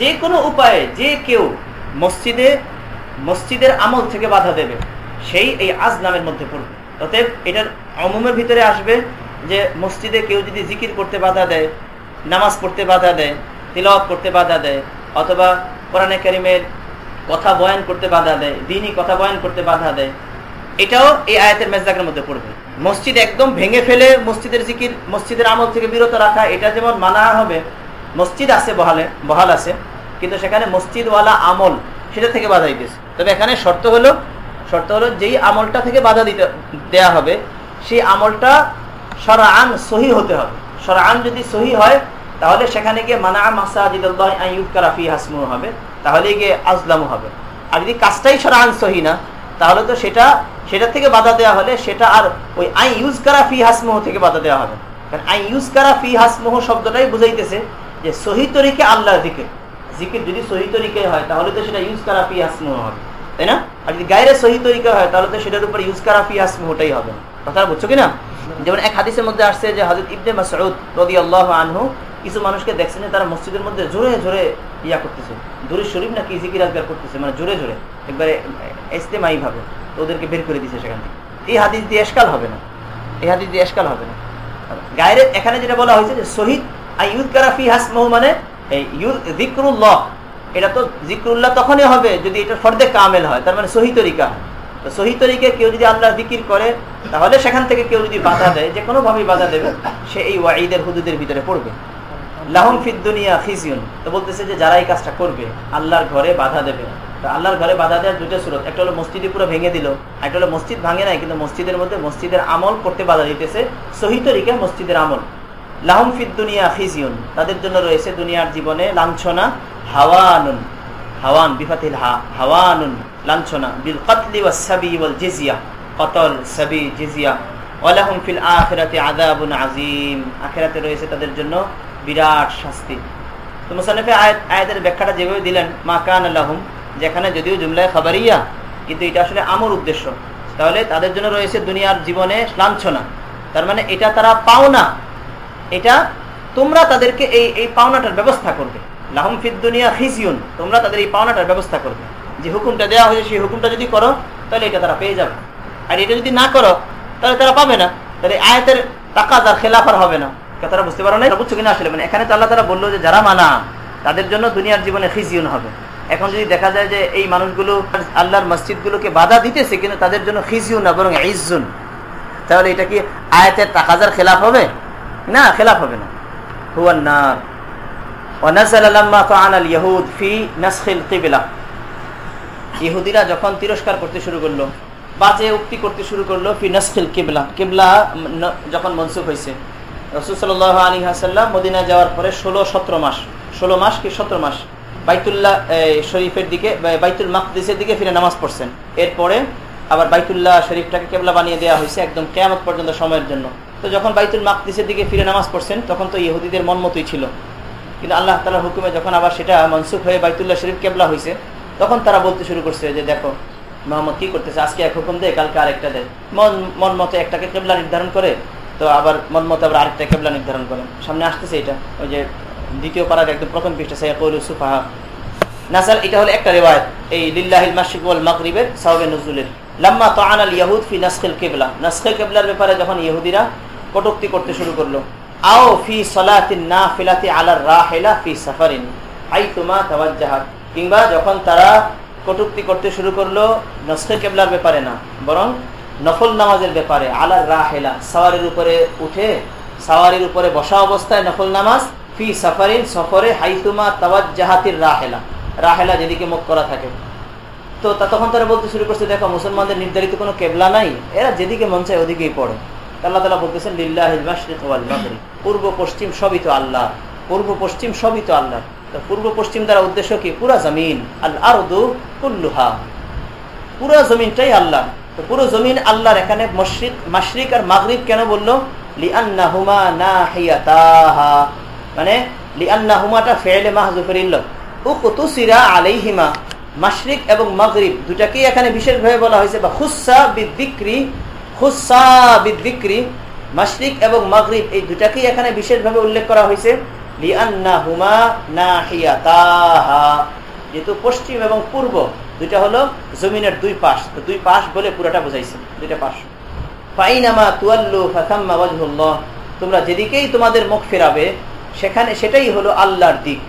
যে কোনো উপায়ে যে কেউ মসজিদে, মসজিদের আমল থেকে বাধা দেবে, সেই এই আজ নামের মধ্যে পড়বে। অতএব এটার অমুমের ভিতরে আসবে যে মসজিদে কেউ যদি জিকির করতে বাধা দেয়, নামাজ পড়তে বাধা দেয়, তিলওয়াত করতে বাধা দেয়, অথবা কোরআনে কারিমের কথা বয়ান করতে বাধা দেয়, দিনই কথা বয়ান করতে বাধা দেয়, এটাও এই আয়াতের মেজদাকের মধ্যে পড়বে। মসজিদ একদম ভেঙে ফেলে মসজিদের জিকির, মসজিদের আমল থেকে বিরত রাখা, এটা যেমন মানা হবে, মসজিদ আছে বহালে, বহাল আছে, কিন্তু সেখানে মসজিদওয়ালা আমল, সেটা থেকে বাধা দিতেছে। তবে এখানে শর্ত হলো শর্ত হলো যেই আমলটা থেকে বাধা দিতে, দেয়া হবে, সেই আমলটা সরাআন সহি হতে হবে। সরাআন যদি সহি হয়, তাহলে সেখানে গিয়ে মানা মাসাজিদুল্লাহ আইয়ুকারাফি হাসমু হবে, তাহলে গিয়ে আজলামু হবে। আর যদি কাজটাই সরাআন সহি না তাহলে তো সেটা সেটা থেকে বাধা দেওয়া হলে সেটা আর ওই আই ইউজ করা ফি হাসমোহ থেকে বাধা দেওয়া হবে। কারণ আই ইউজ করা ফি হাসমোহ শব্দটাই বুঝাইতেছে যে সহি তরিকে আল্লাহর দিকে জিকির যদি সহি তরিকে হয়, তাহলে তো সেটা ইউজ করা ফি হাসমোহ হবে। তাই না? আর যদি গায়ের সহি তরিকা হয়, তাহলে তো সেটার উপর ইউজ করা ফি হাসমোহটাই হবে। কথা বুঝছ কিনা? যেমন এক হাদিসের মধ্যে আসছে যে হজরত ইবনে মাসউদ রদি আল্লাহ আনহু, কিছু মানুষকে দেখছেন তারা মসজিদের মধ্যে জোরে জোরে ইয়া করতেছে। দূরে শরীফ নাকি জিকির আজগার করতেছে মানে জোরে জোরে। একবারে এস্তেমাই ভাবে তো ওদেরকে বের করে দিছে সেখান থেকে। এই হাদিস দিয়ে এসকাল হবে না। এই হাদিস দিয়ে এসকাল হবে না। গায়ের এখানে যেটা বলা হয়েছে যে শহীদ ইউদ কারাফি হাসমহ মানে জিক্রুল্লাহ এটা তো জিক্রুল্লাহ তখনই হবে যদি এটা ফর্দে কামেল হয়। তার মানে সহি তরিকা। তো সহি তরিকে কেউ যদি আল্লাহ জিকির করে, তাহলে সেখান থেকে কেউ যদি বাধা দেয়, যে কোনো ভাবে বাধা দেবে, সে এই ওয়াঈদের, হুদুদের ভিতরে পড়বে। লাহম ফিদ্দুনিয়া ফিজিউন তো বলতেছে যে যারা এই কাজটা করবে, আল্লাহর ঘরে বাধা দেবে আল্লাহর ঘরে বাধা দেওয়ার দুটো সুরত, একটা হলো মসজিদে পুরো ভেঙে দিল একটা হলো মসজিদ ভাঙে নাই, কিন্তু মসজিদের মধ্যে মসজিদের আমল করতে বাধা দিতেছে, সহি তরিকে মসজিদের আমল। লাহম ফিদ্দুনিয়া ফিজিউন তাদের জন্য রয়েছে দুনিয়ার জীবনে লাঞ্ছনা, হাওয়ানুন, হাওয়ান, বিফাতিল হা, হাওয়ানুন, লাঞ্ছনা, বিল কতলি ওয়া সাবি ওয়াল জিজিয়া, কতল সাবি জিজিয়া ওয়ালাহুম ফিল আখিরাতি আযাবুন আযীম। আখিরাতে রয়েছে তাদের জন্য বিরাট শাস্তি। তো মুসানিফে আয়াত, আয়াতের ব্যাখ্যাটা যেভাবে দিলেন, মা কান আল্লাহম যেখানে যদিও জুমলায় খাবারিয়া, কিন্তু এটা আসলে আমর উদ্দেশ্য। তাহলে তাদের জন্য রয়েছে দুনিয়ার জীবনে লাঞ্ছনা। তার মানে এটা তারা পাও না এটা তোমরা তাদেরকে এই এই পাওনাটার ব্যবস্থা করবে। লাহম ফিদ দুনিয়া খিজিউন, তোমরা তাদের এই পাওনাটার ব্যবস্থা করবে। যে হুকুমটা দেওয়া হয়েছে, সেই হুকুমটা যদি করো, তাহলে এটা তারা পেয়ে যাবে। আর এটা যদি না করো, তাহলে তারা পাবে না। তাহলে আয়াতের তাকাজ আর খেলাফার হবে না। কথাটা বুঝতে পারো না বুঝছ কিনা আসলে? মানে এখানে তো আল্লাহ তারা বলল যে যারা মানা, তাদের জন্য দুনিয়ার জীবনে খিজিউন হবে। এখন যদি দেখা যায় যে এই মানুষগুলো আল্লাহর মসজিদ গুলোকে বাধা দিতেছে, কিন্তু তাদের জন্য খিজিউন না, বরং ইজুন তাহলে এটা কি আয়াতের তাকাজার খেলাফ হবে? না, খেলাফ হবে না। হুয়ান্নার ইহুদিরা যখন তিরস্কার করতে শুরু করল, বাজে উক্তি করতে শুরু করল ফি নাসখিল কেবলা। কেবলা যখন মনসুখ হয়েছে রসুল আলী হাসাল্লাম মদিনা যাওয়ার পরে ষোলো সতেরো মাস, ষোলো মাস কি সতেরো মাস, বাইতুল্লাহ শরীফের দিকে বাইতুল মাকদিসের দিকে ফিরে নামাজ পড়ছেন। এরপরে আবার বাইতুল্লাহ শরীফটাকে কেবলা বানিয়ে দেওয়া হয়েছে একদম কেয়ামত পর্যন্ত সময়ের জন্য। তো যখন বাইতুল মাকদিসের দিকে ফিরে নামাজ পড়ছেন, তখন তো ইহুদিদের মন মতোই ছিল। কিন্তু আল্লাহ তালার হুকুমে যখন আবার সেটা মনসুখ হয়ে বাইতুল্লাহ শরীফ কেবলা হয়েছে তখন তারা বলতে শুরু করছে যে দেখো, মোহাম্মদ কি করতেছে? আজকে এক হুকুম দেয় কালকে আরেকটা দেয় মন মন মতো একটাকে কেবলা নির্ধারণ করে তো আবার মন মতো আবার আরেকটা কেবলা নির্ধারণ করে সামনে আসতেছে এটা, ওই যে দ্বিতীয় পাড়ার একদম প্রথম পৃষ্ঠা সাইকুল সুফাহা। নাসাল এটা হলো একটা রেওয়ায়ত, এই লিল্লাহিল মাসিক ওয়াল মাগরিবের সাউবে নজরুলের লাম্মা তাআন আল ইয়াহুদ ফি নাসখিল কিবলা। নাসখিল কিবলার ব্যাপারে যখন ইহুদিরা কটূক্তি করতে শুরু করল, আও ফি সলাতিন নাফিলাতি আলার রাহিলা ফি সাফারিন হাইতুমা তাওয়াজ্জাহাত কিংবা যখন তারা কটুক্তি করতে শুরু করল নসখে কেবলার ব্যাপারে না, বরং নফল নামাজের ব্যাপারে আলার রাহেলা, সাওয়ারের উপরে উঠে, সাওয়ারের উপরে বসা অবস্থায় নফল নামাজ, ফি সাফারিন, সফরে হাইতুমা তাওয়াজ জাহাতির রাহেলা। রাহেলা যেদিকে মুখ করা থাকে। তো তখন তারা বলতে শুরু করছে, দেখো, মুসলমানদের নির্ধারিত কোনো কেবলা নাই, এরা যেদিকে মন চায় ওদিকেই পড়ে। আল্লাহ তালা বলতেছেন লিল্লাহ পূর্ব পশ্চিম সবই তো আল্লাহ, পূর্ব পশ্চিম সবই তো আল্লাহ। পূর্ব পশ্চিম দ্বারা উদ্দেশ্য কি? পুরা জমিন, আল আরদু কুল্লুহা। পুরো জমিনটাই আল্লাহ। তো পুরো জমিন আল্লাহর এখানে মশরিক, মাশরিক আর মাগরিব কেন বলল? মানে বিশেষভাবে বলা বা এবং এই এখানে বিশেষভাবে উল্লেখ করা হয়েছে। লিআন্না হুমা নাহিয়াতাহা। যেহেতু পশ্চিম এবং পূর্ব দুইটা হলো জমিনের দুই পাশ। তো দুই পাশ বলে পুরোটা বোঝাইছে, দুইটা পাশ। ফাইনামা তুয়াল্লু ওয়াজহুল্লাহ, তোমরা যেদিকেই তোমাদের মুখ ফেরাবে, সেখানে সেটাই হলো আল্লাহর দিক।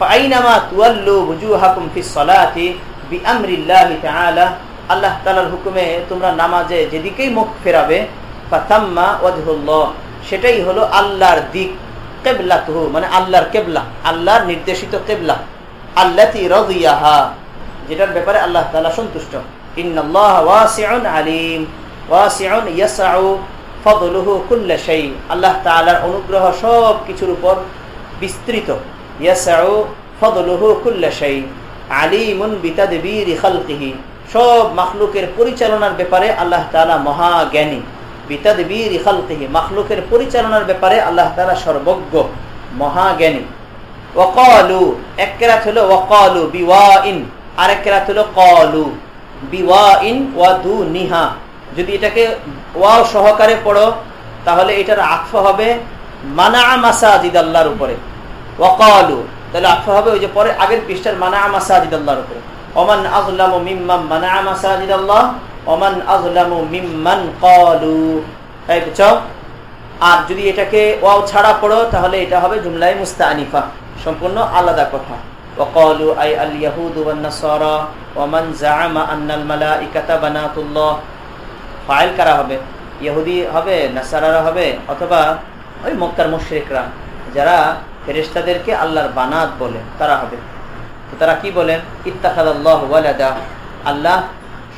ফাইনামা তুয়াল্লু বুজুহাকুম ফিস সালাতি বিআমরিল্লাহি তাআলা, আল্লাহ তাআলার হুকুমে তোমরা নামাজে যেদিকেই মুখ ফেরাবে ফাতাম্মা ওয়াজহুল্লাহ, সেটাই হলো আল্লাহর দিক। কেবলাতুহু মানে আল্লাহর কেবলা, আল্লাহর নির্দেশিত কেবলা। আল্লাতি রাদিয়াহা। যেটার ব্যাপারে আল্লাহ তালা সন্তুষ্ট। আলিম। আল্লাহ তাআলার অনুগ্রহ সব কিছুর উপর বিস্তৃত। ফদলুহু সব মাখলুকের পরিচালনার ব্যাপারে আল্লাহ তাআলা মহাজ্ঞানী। বিতাদবীরি খালকিহি। মাখলুকের পরিচালনার ব্যাপারে আল্লাহ তাআলা সর্বজ্ঞ, মহাজ্ঞানী। ওয়াকালু, এক কেরাত হলো ওয়াকালু বিওয়াইন আরেক কেরাত হলো কলু, বিওয়াইন ওয়া দু নিহা যদি এটাকে ওয়াও সহকারে পড়ো, তাহলে এটার আত্ম হবে মানা মাসাজিদ আল্লাহর উপরে ওয়াকালু তাহলে আত্ম হবে ওই যে পরে আগের পৃষ্ঠার মানা মাসাজিদ আল্লাহর উপরে। ওমান আজলামু মিম্মাম মানা মাসাজিদ আল্লাহ ওমান আজলামু মিম্মান কলু। তাই বুঝছ? আর যদি এটাকে ওয়াও ছাড়া পড়ো, তাহলে এটা হবে জুমলাই মুস্তানিফা। সম্পূর্ণ আলাদা কথা। وقالوا أي اليهود والنصارى ومن زعم أن الملائكة بنات الله ফাইল কারা হবে ইহুদি হবে নাসারারা হবে অথবা ওই মক্কার মুশরিকরা যারা ফেরেশতাদেরকে আল্লাহর বানাত বলে তারা হবে তো তারা কি বলেন ইত্তাখাদাল্লাহু ওয়ালাদা আল্লাহ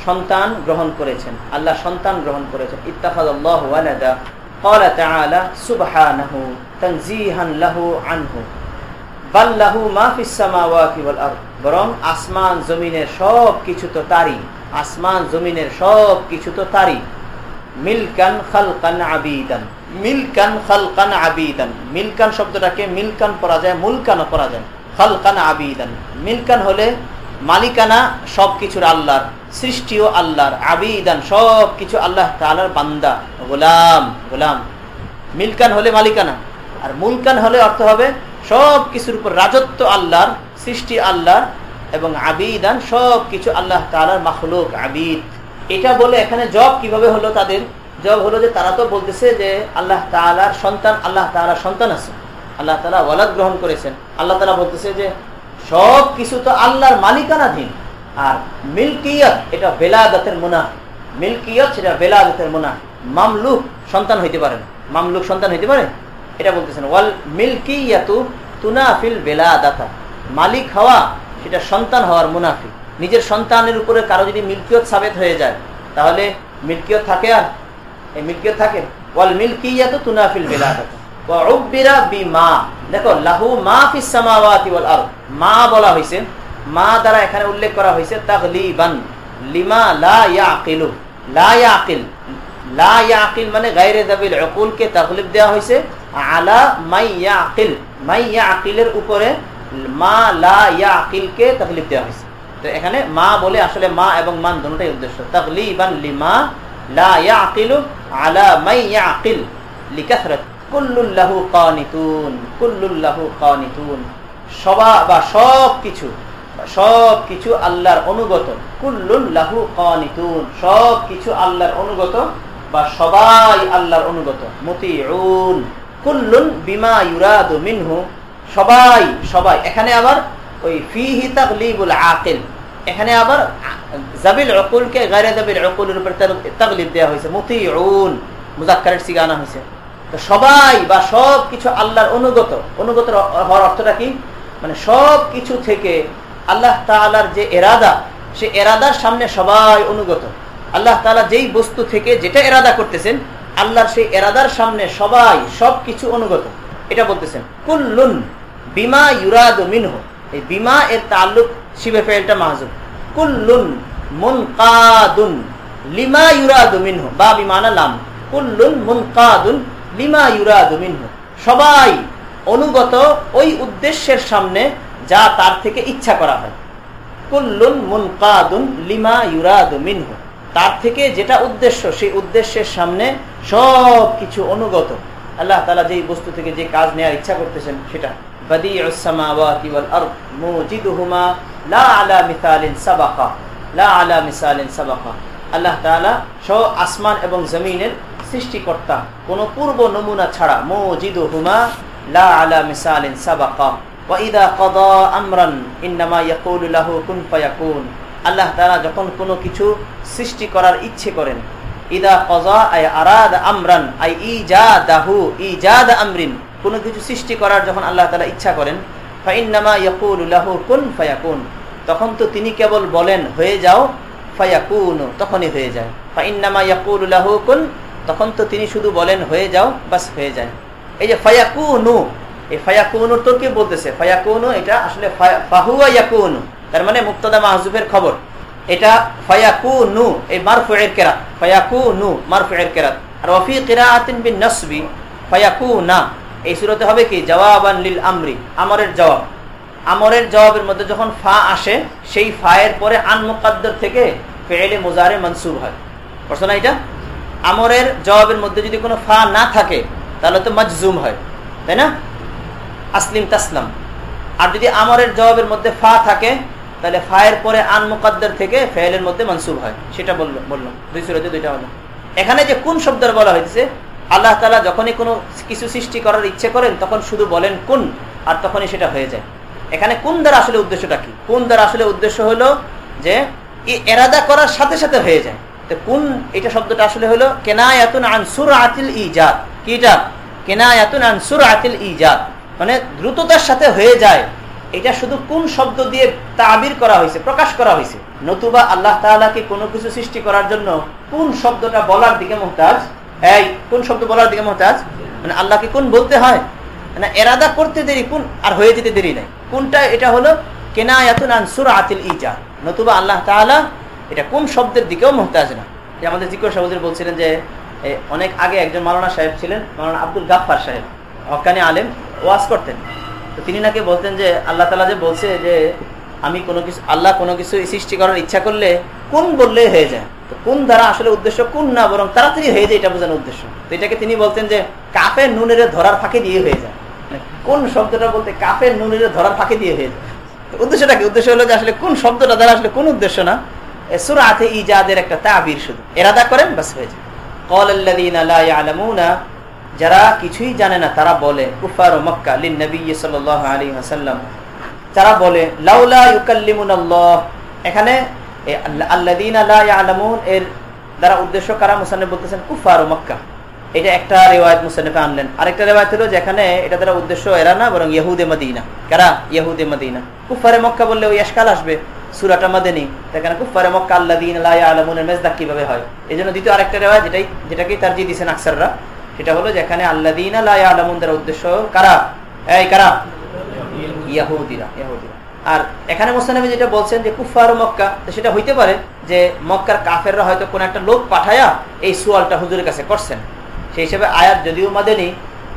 সন্তান গ্রহণ করেছেন আল্লাহ সন্তান গ্রহণ করেছেন ইত্তাখাদাল্লাহু ওয়ালাদা قال تعالى سبحانه تنزيها له عنه বাল্লাহু মাহফিস সামাওয়াতি ওয়াল আরদ। বরং আসমান, জমিনের সব কিছু তো তারই। আসমান, জমিনের সব কিছু তো তারই। মিলকান খালকান আবিদান। মিলকান খালকান আবিদান। মিলকান শব্দটাকে মিলকান পড়া যায়, মুলকানও পড়া যায়। খালকান আবিদান। মিলকান হলে মালিকানা সব কিছুর আল্লাহর, সৃষ্টিও আল্লাহর, আবিদান সব কিছু আল্লাহ তাআলার বান্দা, গোলাম গোলাম। মিলকান হলে মালিকানা। আর মুলকান হলে অর্থ হবে সব কিছুর উপর রাজত্ব আল্লাহর, সৃষ্টি আল্লাহর এবং আবিদান সব কিছু আল্লাহ তালার মাখলুক, আবিদ। এটা বলে এখানে জব কীভাবে হলো তাদের? জব হলো যে তারা তো বলতেছে যে আল্লাহ তালার সন্তান, আল্লাহ তালার সন্তান আছে। আল্লাহ তালা ওয়ালাদ গ্রহণ করেছেন। আল্লাহ তালা বলতেছে যে সব কিছু তো আল্লাহর মালিকানাধীন। আর মিল্কিয়ত, এটা বেলাদাতের মোনা মিল্কিয়ত, সেটা বেলাদাতের মোনা মামলুক সন্তান হইতে পারে মামলুক সন্তান হইতে পারে? এটা বলতেছেন, ওয়াল মিল্কিয়াতু তুনাফিল বেলাদাতা। মালিক হওয়া, সেটা সন্তান হওয়ার মুনাফি নিজের সন্তানের উপরে কারও যদি মিল্কিয়ত সাবেত হয়ে যায়, তাহলে মিল্কিয়ত থাকে আর? এই মিল্কিয়ত থাকে? ওয়াল মিল্কিয়াতু তুনাফিল বেলাদাতা। দেখো, লাহু মা ফিস সামাওয়াতি ওয়াল আরদ। মা বলা লা ইয়াকিল। মানে আলা মাই ইয়াকিল, মাই ইয়াকিলের উপরে মা লা ইয়াকিলকে তাগলিব দেওয়া হয়েছে। তো এখানে মা বলে আসলে মা এবং মান দুটোই উদ্দেশ্য। তাগলিবান লিমা লা ইয়াকিলু আলা মাই ইয়াকিল লিকাথরাত কুল্লুল্লাহু কানিতুন কুল্লুল্লাহু কানিতুন। সবা বা সব কিছু সব কিছু আল্লাহর অনুগত। কুল্লুল্লাহু কানিতুন, সব কিছু আল্লাহর অনুগত বা সবাই আল্লাহর অনুগত। মতিউন। কুল্লুন বিমা ইউরাদু মিনহু। সবাই সবাই। এখানে আবার ওই ফিহি আকিল। এখানে আবার জাবিল গায়রে জাবিল উপর হয়েছে। মুজাক্কারের সিগানা হয়েছে। তো সবাই বা সব কিছু আল্লাহর অনুগত। অনুগত হওয়ার অর্থটা কি? মানে সব কিছু থেকে আল্লাহ তালার যে এরাদা, সে এরাদার সামনে সবাই অনুগত। আল্লাহ তালা যেই বস্তু থেকে যেটা এরাদা করতেছেন আল্লাহর সেই এরাদার সামনে সবাই সব কিছু অনুগত। এটা বলতেছেন, কুল্লুন বিমা ইউরাদ মিনহ। এই বিমা এর তাল্লুক শিবে ফেলটা মাহজুব। কুল্লুন মুন কাদুন লিমা ইউরাদ মিনহ। বা বিমানা লাম। কুল্লুন মুন কাদুন লিমা ইউরাদ মিনহ। সবাই অনুগত ওই উদ্দেশ্যের সামনে যা তার থেকে ইচ্ছা করা হয়। কুল্লুন মুনকাদুন লিমা ইউরাদু মিনহু। তার থেকে যেটা উদ্দেশ্য, সেই উদ্দেশ্যের সামনে সব কিছু অনুগত। আল্লাহ তালা যেই বস্তু থেকে যে কাজ নেওয়ার ইচ্ছা করতেছেন, সেটা। আল্লাহ আসমান এবং জমিনের সৃষ্টিকর্তা, কোন পূর্ব নমুনা ছাড়া মুজিদুহুমা লা আলা আল্লাহ তাআলা যখন কোনো কিছু সৃষ্টি করার ইচ্ছে করেন, ইদা কজা আই আরাদ আমরান, আই ইজাদাহু, ইজাদ আমরিন কোনো কিছু সৃষ্টি করার যখন আল্লাহ তাআলা ইচ্ছা করেন, ফাইন্নামা ইয়াকুলু লাহু কুন ফায়াকুন তখন তো তিনি কেবল বলেন, হয়ে যাও, ফায়াকুন তখনই হয়ে যায়। ফাইন্নামা ইয়াকুলু লাহু কুন তখন তো তিনি শুধু বলেন, হয়ে যাও, বাস হয়ে যায়। এই যে ফায়াকুনু, এই ফায়াকুনু তো কি বলতেছে? ফায়াকুনু এটা আসলে ফাহুয়া ইয়াকুনু। তার মানে মুক্তদা মাহজুবের খবর। এটা ফায়াকুনু, এই মারফুয়ের কেরাত। ফায়াকুনু, মারফুয়ের কেরাত। আর ওয়াফি কিরাআতিন বিন নাসবি, ফায়াকুনা। এই সূরাতে হবে কি? জওয়াবান লিল আমরি, আমরের জবাব। আমরের জবাবের মধ্যে যখন ফা আসে, সেই ফায়ের পরে আন মুকাদ্দর থেকে ফেলে মুজারে মনসুব হয়। বুঝছ না এটা? আমরের জবাবের মধ্যে যদি কোনো ফা না থাকে, তাহলে তো মজজুম হয়। তাই না? আসলিম তাসলাম। আর যদি আমরের জবাবের মধ্যে ফা থাকে তাহলে ফায়ের পরে আন মুকাদ্দার থেকে ফেলের মধ্যে মনসুব হয়। সেটা বলল বললাম দুই সুরতে দুইটা হলো এখানে যে কোন শব্দের বলা হয়েছে, আল্লাহ তালা যখনই কোনো কিছু সৃষ্টি করার ইচ্ছে করেন, তখন শুধু বলেন কোন, আর তখনই সেটা হয়ে যায়। এখানে কোন দ্বারা আসলে উদ্দেশ্যটা কি? কোন দ্বারা আসলে উদ্দেশ্য হলো যে এরাদা করার সাথে সাথে হয়ে যায়। তো কোন, এটা শব্দটা আসলে হলো, কেনায়াতুন আনসুর আতিল ইজাদ। কি এটা? কেনায়াতুন আনসুর আতিল ইজাদ। মানে দ্রুততার সাথে হয়ে যায়। এটা শুধু কোন শব্দ দিয়ে তাবির করা হয়েছে, প্রকাশ করা হয়েছে? নতুবা আল্লাহ তাআলাকে কোনো কিছু সৃষ্টি করার জন্য কোন শব্দটা বলার দিকে মোহতাজ? এই, কোন শব্দ বলার দিকে মোহতাজ? মানে আল্লাহকে কোন বলতে হয়? মানে এরাদা করতে দেরি, কোন আর হয়ে যেতে দেরি নাই। কোনটা, এটা হলো কেনায়াতুন আনসুর আতিল ইজা নতুবা আল্লাহ তাআলা এটা কোন শব্দের দিকেও মোহতাজ না। যে আমাদের জিকর সাহুদের বলছিলেন যে অনেক আগে একজন মালানা সাহেব ছিলেন মালানা আব্দুল গাফার সাহেব। হকানি আলেম, ওয়াজ করতেন। তিনি নাকি বলতেন যে, আল্লাহ তালা যে বলছে যে, আমি কোনো কিছু, আল্লাহ কোনো কিছু সৃষ্টি করার ইচ্ছা করলে কোন বললে হয়ে যায়? তো কোন দ্বারা আসলে উদ্দেশ্য কোন না, বরং তাড়াতাড়ি হয়ে যায়, এটা বোঝানোর উদ্দেশ্য। তো এটাকে তিনি বলতেন যে, কাফের নুনের ধরার ফাঁকে দিয়ে হয়ে যায়। কোন শব্দটা বলতে কাফের নুনের ধরার ফাঁকে দিয়ে হয়ে যায়। উদ্দেশ্যটা কি? উদ্দেশ্য হলো যে, আসলে কোন শব্দটা দ্বারা আসলে কোন উদ্দেশ্য না? সুরাতে ইজাদের একটা তাবির শুধু। এরাদা করেন বাস হয়ে যায়। যারা কিছুই জানে না, তারা বলে কুফার ও মক্কা লিন নবী সাল আলী হাসাল্লাম তারা বলে, লাউলা আল্লাহ এখানে আল্লাদিন এর দ্বারা উদ্দেশ্য কারা? মুসান্নে বলতেছেন কুফার মক্কা। এটা একটা রেওয়ায়ত আনলেন। আরেকটা রেওয়ায়ত হলো যেখানে এটা উদ্দেশ্য এরা না, বরং ইহুদে মদিনা। কারা? ইহুদে মদিনা। কুফারে মক্কা বললে ওই এসকাল আসবে, সুরাটা মাদেনি। সেখানে কুফারে মক্কা আল্লাদিন আলমুনের মেজদাক কীভাবে হয়? এই জন্য দ্বিতীয় আরেকটা রেওয়ায় যেটাই যেটাকেই তার জি দিয়েছেন আকসাররা। সেটা হলো যেখানে আল্লাদিন আলমুন দ্বারা উদ্দেশ্য কারা এই কারা ইয়াহুদিরা ইয়াহুদিরা আর এখানে মোস্তানবী যেটা বলছেন যে কুফার মক্কা সেটা হইতে পারে যে মক্কার কাফেররা হয়তো কোন একটা লোক পাঠায়া এই সোয়ালটা হুজুরের কাছে করছেন সেই হিসেবে আয়াত যদিও মাদেনি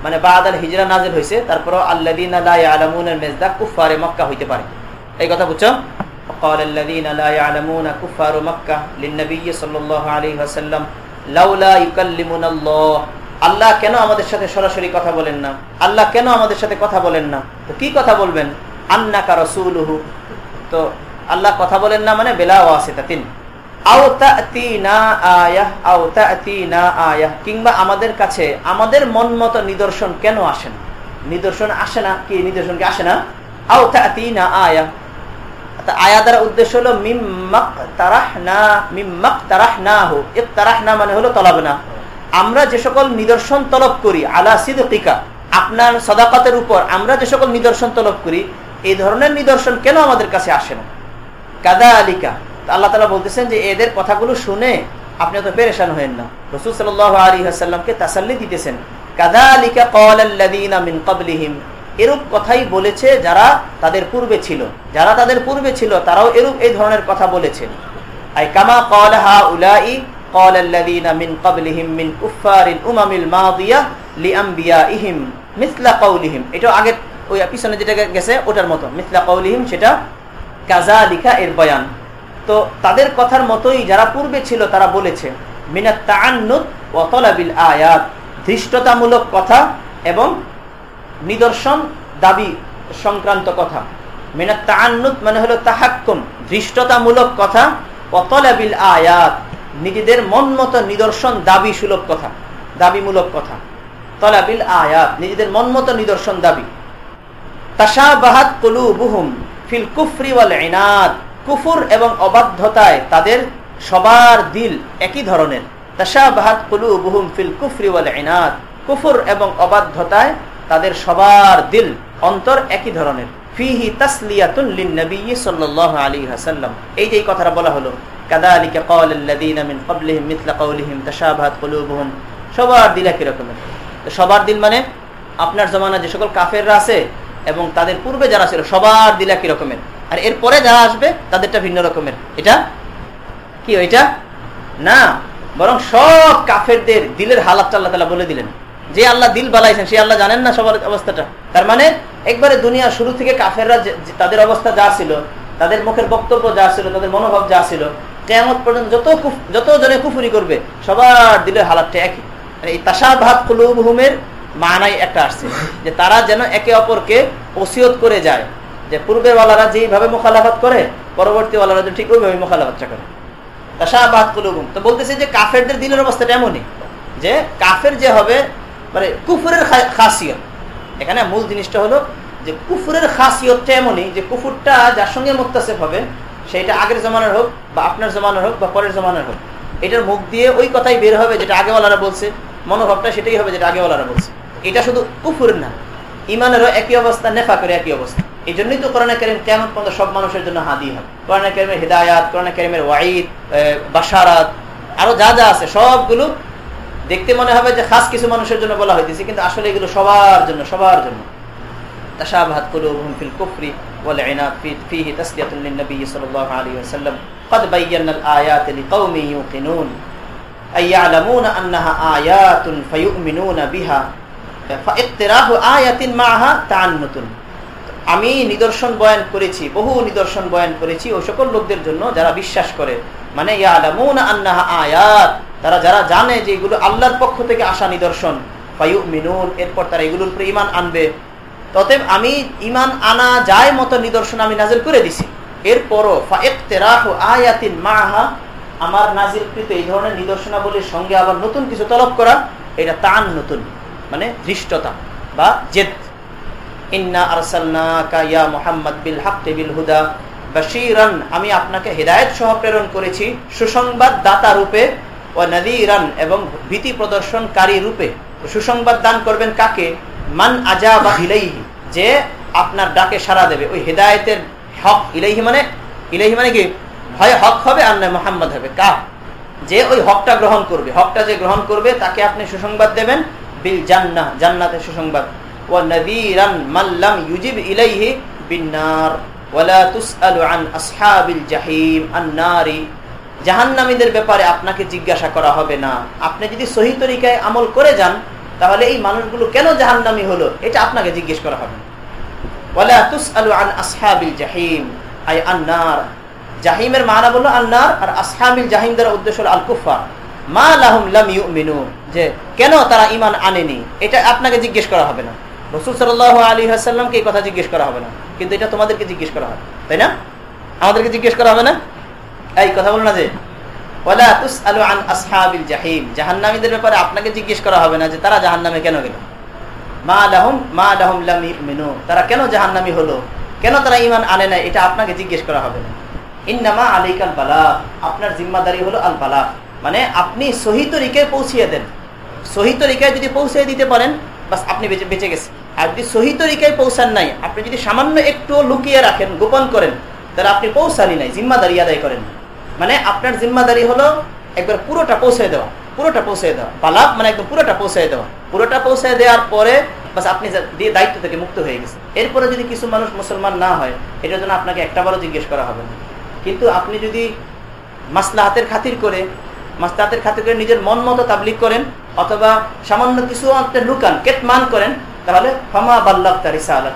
মানে বাদ আল হিজরা নাজের হয়েছে তারপর আল্লাদিন আলমুনের মেজদা কুফারে মক্কা হইতে পারে এই কথা বুঝছো قال الذين لا يعلمون كفار مكة للنبي صلى الله عليه وسلم لولا يكلمنا الله আল্লাহ কেন আমাদের সাথে সরাসরি কথা বলেন না? আল্লাহ কেন আমাদের সাথে কথা বলেন না? তো কি কথা বলবেন? আন্নাকা রসুলহু। তো আল্লাহ কথা বলেন না মানে বেলা ওয়াসিতা তিন কিংবা আমাদের কাছে আমাদের মন মতো নিদর্শন কেন আসে না? নিদর্শন আসে না? কি নিদর্শন কি আসে না? আও না আয়া আয়া দ্বারা উদ্দেশ্য হলো মিম্মাক তারাহ না মিম্মাক তারাহ না হো তারাহ না মানে হলো তলাব না আমরা যে সকল নিদর্শন তলব করি, আলা সিদ্দিকা আপনার সদাকতের উপর আমরা যে সকল নিদর্শন তলব করি, এই ধরনের নিদর্শন কেন আমাদের কাছে আসে না? কাদা আলিকা আল্লাহ তালা বলতেছেন যে এদের কথাগুলো শুনে আপনি তো পেরেশান হয়েন না। রসুল সাল আলী আসাল্লামকে তাসাল্লি দিতেছেন। কাদা আলিকা মিন কাবলিহিম এরূপ কথাই বলেছে যারা তাদের পূর্বে ছিল। যারা তাদের পূর্বে ছিল, তারাও এরূপ এই ধরনের কথা বলেছেন। আই কামা কলহা উলাই قال الذين من قبلهم من كفار الأمم الماضية لأنبيائهم মিসলা কৌলিহিম এটা আগে ওই পিছনে যেটা গেছে ওটার মতো মিসলা কৌলিহিম সেটা কাজা লিখা এর বয়ান তো তাদের কথার মতোই যারা পূর্বে ছিল তারা বলেছে মিনাত তাআন্নুত ওয়া তলাবিল আয়াত ধৃষ্টতামূলক কথা এবং নিদর্শন দাবি সংক্রান্ত কথা মিনাত তাআন্নুত মানে হলো তাহাক্কুম ধৃষ্টতামূলক কথা অতলাবিল আয়াত নিজেদের মন মতো নিদর্শন দাবি সুলভ কথা, দাবিমূলক কথা। তলাবিল আয়াত, নিজেদের মন মতো নিদর্শন দাবি। তাসাবাহাত কুলুবুহুম ফিল কুফরি ওয়াল কুফুর এবং অবাধ্যতায় তাদের সবার দিল একই ধরনের। তাসাবাহাত কুলুবুহুম ফিল কুফরি ওয়াল ইনাদ, কুফুর এবং অবাধ্যতায় তাদের সবার দিল অন্তর একই ধরনের। ফিহি তাসলিয়াতুন লিন-নবী সাল্লাল্লাহু আলাইহি ওয়াসাল্লাম। এই যে কথাটা বলা হলো কাদালিকা ক্বালাল্লাযীনা মিন ক্বাবলিহিম মিথলা ক্বাউলিহিম তাশাবাহাত কুলুবুহুম। সবার দিল একই রকমের। সবার দিল মানে আপনার জমানা যে সকল কাফেররা আছে এবং তাদের পূর্বে যারা ছিল, সবার দিল একই রকমের। আর এরপরে যারা আসবে, তাদেরটা ভিন্ন রকমের। এটা? কি এটা না, বরং সব কাফেরদের দিলের হালাতটা আল্লাহ তালা বলে দিলেন। যে আল্লাহ দিল বালাইছেন, সে আল্লাহ জানেন না সবার অবস্থাটা। তার মানে একবারে দুনিয়া শুরু থেকে কাফেররা তাদের অবস্থা যা ছিল, তাদের মুখের বক্তব্য যা ছিল, তাদের মনোভাব যা ছিল কেমন পর্যন্ত যত যত জনে কুফুরি করবে, সবার দিলের হালাতটা একই। এই তাসাভাব কুলুবহুমের মানাই একটা আসছে, যে তারা যেন একে অপরকে ওসিয়ত করে যায়। যে পূর্বের ওয়ালারা যেইভাবে মোখালাফাত করে পরবর্তী ওয়ালারা ঠিক ওইভাবে মোখালাফাতটা করে। তাসাবাদ কুলুবুম তো বলতেছে যে কাফেরদের দিলের অবস্থাটা এমনই যে কাফের যে হবে মানে কুফুরের খাসিয়ত। এখানে মূল জিনিসটা হলো যে কুফুরের খাসিয়তটা এমনই যে কুফুরটা যার সঙ্গে মোত্তাসেফ হবে সেটা আগের জমানার হোক বা আপনার জমানার হোক বা পরের জমানার হোক, এটার মুখ দিয়ে ওই কথাই বের হবে যেটা আগেওয়ালারা বলছে, মনোভাবটা সেটাই হবে যেটা আগেওয়ালারা বলছে। এটা শুধু কুফুর না ইমানেরও একই অবস্থা নেফা করে একই অবস্থা। এই জন্যই তো করোনা কেরিম কেমন পর্যন্ত সব মানুষের জন্য হাদি হবে করোনা কেরিমের হৃদায়াত করোনা কেরিমের ওয়াইদ বাসারাত আরও যা যা আছে, সবগুলো দেখতে মনে হবে যে খাস কিছু মানুষের জন্য বলা হইতেছে, কিন্তু আসলে এগুলো সবার জন্য সবার জন্য। তাসাবাহাত করুম ফিল কুফরি والعناد فيه تسلية للنبي صلى الله عليه وسلم قد بينا الآيات لقوم يوقنون أي يعلمون أنها آيات فيؤمنون بها فاقتراح آية معها تعنت আমি নিদর্শন বয়ান করেছি বহু নিদর্শন বয়ান করেছি ওই সকল লোকদের জন্য যারা বিশ্বাস করে মানে আন্নাহা আয়াত তারা যারা জানে যে এগুলো আল্লাহর পক্ষ থেকে আসা নিদর্শন ফাইউ মিনুন এরপর তারা এগুলোর উপরে ইমান আনবে ততএব আমি ইমান আনা যায় মতো নিদর্শন আমি নাজিল করে দিছি। এরপরও আয়াতিন মাহা আমার নাজিলকৃত এই ধরনের নিদর্শনাবলীর সঙ্গে আবার নতুন কিছু তলব করা, এটা তান নতুন মানে ধৃষ্টতা বা জেদ। আমি আপনাকে হেদায়ত সহ প্রেরণ করেছি সুসংবাদ দাতা রূপে ও নদীরান এবং ভীতি প্রদর্শনকারী রূপে। সুসংবাদ দান করবেন কাকে? মান আজা বা ইলাইহি। যে আপনার ডাকে সারা দেবে। ওই হেদায়তের হক ইলাইহি মানে ইলাইহি মানে কি? হয় হক হবে আর নয় মোহাম্মদ হবে। কা যে ওই হকটা গ্রহণ করবে। হকটা যে গ্রহণ করবে, তাকে আপনি সুসংবাদ দেবেন। বিল জান্না জান্নাতের সুসংবাদ। ও নদীরান মাল্লাম ইউজিব ইলাইহি বিন্নার। ওয়ালা তুসআলু আন জাহিম আন-নারি। জাহান্নামীদের ব্যাপারে আপনাকে জিজ্ঞাসা করা হবে না। আপনি যদি সহি তরিকায় আমল করে যান, তাহলে এই মানুষগুলো কেন জাহান্নামী হলো? এটা আপনাকে জিজ্ঞেস করা হবে ওয়ালা তুসআলু আন আসহাবিল জাহিম, আই আন-নার। জাহিমের মানা বলল আন্নার, আর আসহাবিল জাহিম দ্বারা উদ্দেশ্য হলো আল কুফার মা লাহুম লাম যে কেন তারা ইমান আনেনি? এটা আপনাকে জিজ্ঞেস করা হবে না। রসুল সাল্লাহ আলী হাসাল্লামকে এই কথা জিজ্ঞেস করা হবে না। কিন্তু এটা তোমাদেরকে জিজ্ঞেস করা হবে, তাই না? আমাদেরকে জিজ্ঞেস করা হবে না? এই কথা বলো না যে ওলা আন আসহাবিল জাহিম, জাহান্নামীদের ব্যাপারে আপনাকে জিজ্ঞেস করা হবে না যে তারা জাহান্নামে কেন গেল। মা মা তারা কেন জাহান্নামী হলো? কেন তারা ইমান আনে না এটা আপনাকে জিজ্ঞেস করা হবে। না ইন্নামা আলাইকাল বালা। আপনার জিম্মাদারি হলো আল বালা। মানে আপনি সহি তরিকায় পৌঁছিয়ে দেন। সহি তরিকায় যদি পৌঁছিয়ে দিতে পারেন, বাস আপনি বেঁচে বেঁচে গেছেন। আর যদি সহি তরিকায় পৌঁছান নাই, আপনি যদি সামান্য একটু লুকিয়ে রাখেন, গোপন করেন, তাহলে আপনি পৌঁছানি নাই, জিম্মাদারি আদায় করেন। মানে আপনার জিম্মাদারি হলো একবার পুরোটা পৌঁছে দেওয়া, পুরোটা পৌঁছে দেওয়া। বালাপ মানে একদম পুরোটা পৌঁছে দেওয়া। পুরোটা পৌঁছে দেওয়ার পরে বাস আপনি দিয়ে দায়িত্ব থেকে মুক্ত হয়ে গেছে এরপরে যদি কিছু মানুষ মুসলমান না হয়, এটার জন্য আপনাকে একটাবারও জিজ্ঞেস করা হবে না। কিন্তু আপনি যদি মাসলা হাতের খাতির করে মাসলা হাতের খাতির করে নিজের মন মতো তাবলিক করেন, অথবা সামান্য কিছু আপনি লুকান, কেতমান করেন, তাহলে ফামা বাল্লাহ তার ইসা আল্লাহ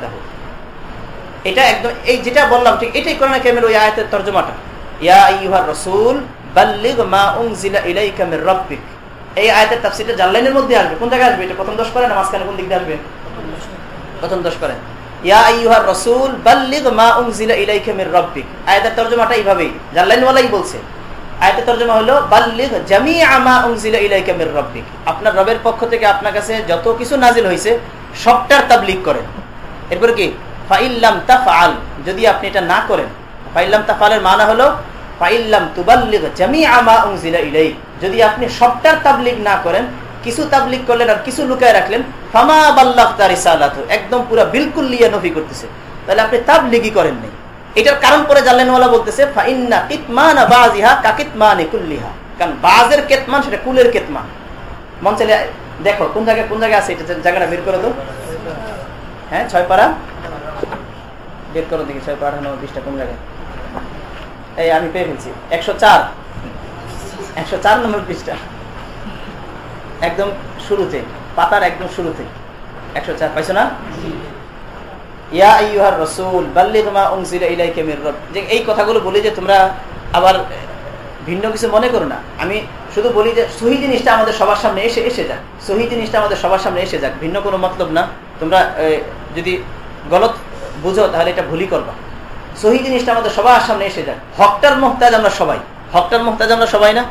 এটা একদম এই যেটা বললাম, ঠিক এটাই কোরআন কারিমের ওই আয়াতের তর্জমাটা। ইয়া আইয়ুহার রসুল, বাল্লিগ মা উনজিলা ইলাইকা মির রাব্বিক। এই আয়াতের তাফসীরটা জানলাইনের মধ্যে আসবে। কোন জায়গায় আসবে? এটা প্রথম দশ করে না মাঝখানে কোন দিক দিয়ে আসবে? প্রথম দশ করে। আইয়ুহার রাসূল, বাল্লিগ মা উনজিলা ইলাইকা মির রাব্বিক। আয়াতের তর্জমাটা এইভাবেই জানলাইনওয়ালাই বলছে। আয়াতের তর্জমা হলো, বাল্লিগ জামিআ মা উনজিলা ইলাইকা মির রাব্বিক। আপনার রবের পক্ষ থেকে আপনার কাছে যত কিছু নাজিল হয়েছে, সবটার তাবলীগ করেন। এরপরে কি? ফাইল্লাম যদি আপনি এটা না করেন, ফাইল্লাম তাফআলের মানা হলো যদি আপনি সবটার তাবলীগ না করেন, কিছু তাবলীগ করলেন আর কিছু লুকায় রাখলেন, ফামা রিসালাতু একদম পুরো বিলকুল লিয়ে নফি করতেছে। তাহলে আপনি তাবলীগই করেন নাই। এটার কারণ পরে জানলেনওয়ালা বলতেছে কারণ বাজের কেতমান সেটা কুলের কেতমান। মন চলে দেখো, কোন জায়গায় কোন জায়গায় আছে এটা জায়গাটা বের করে হ্যাঁ ছয় পারা বের করো দেখি, ছয় বিশটা কোন জায়গায়? এই আমি পেয়ে ফেলছি। একশো চার। একশো চার নম্বর পৃষ্ঠা একদম শুরুতে, পাতার একদম শুরুতে। একশো চার, পাইছো না? এই কথাগুলো বলি যে তোমরা আবার ভিন্ন কিছু মনে করো না। আমি শুধু বলি যে সহি জিনিসটা আমাদের সবার সামনে এসে এসে যাক। সহি জিনিসটা আমাদের সবার সামনে এসে যাক। ভিন্ন কোনো মতলব না। তোমরা যদি গলত বুঝো, তাহলে এটা ভুলই করবা। সহি জিনিসটা আমাদের সবার সামনে এসে যাক হকটার মোহতাজ আমরা সবাই। হকটার মোহতাজ আমরা সবাই না?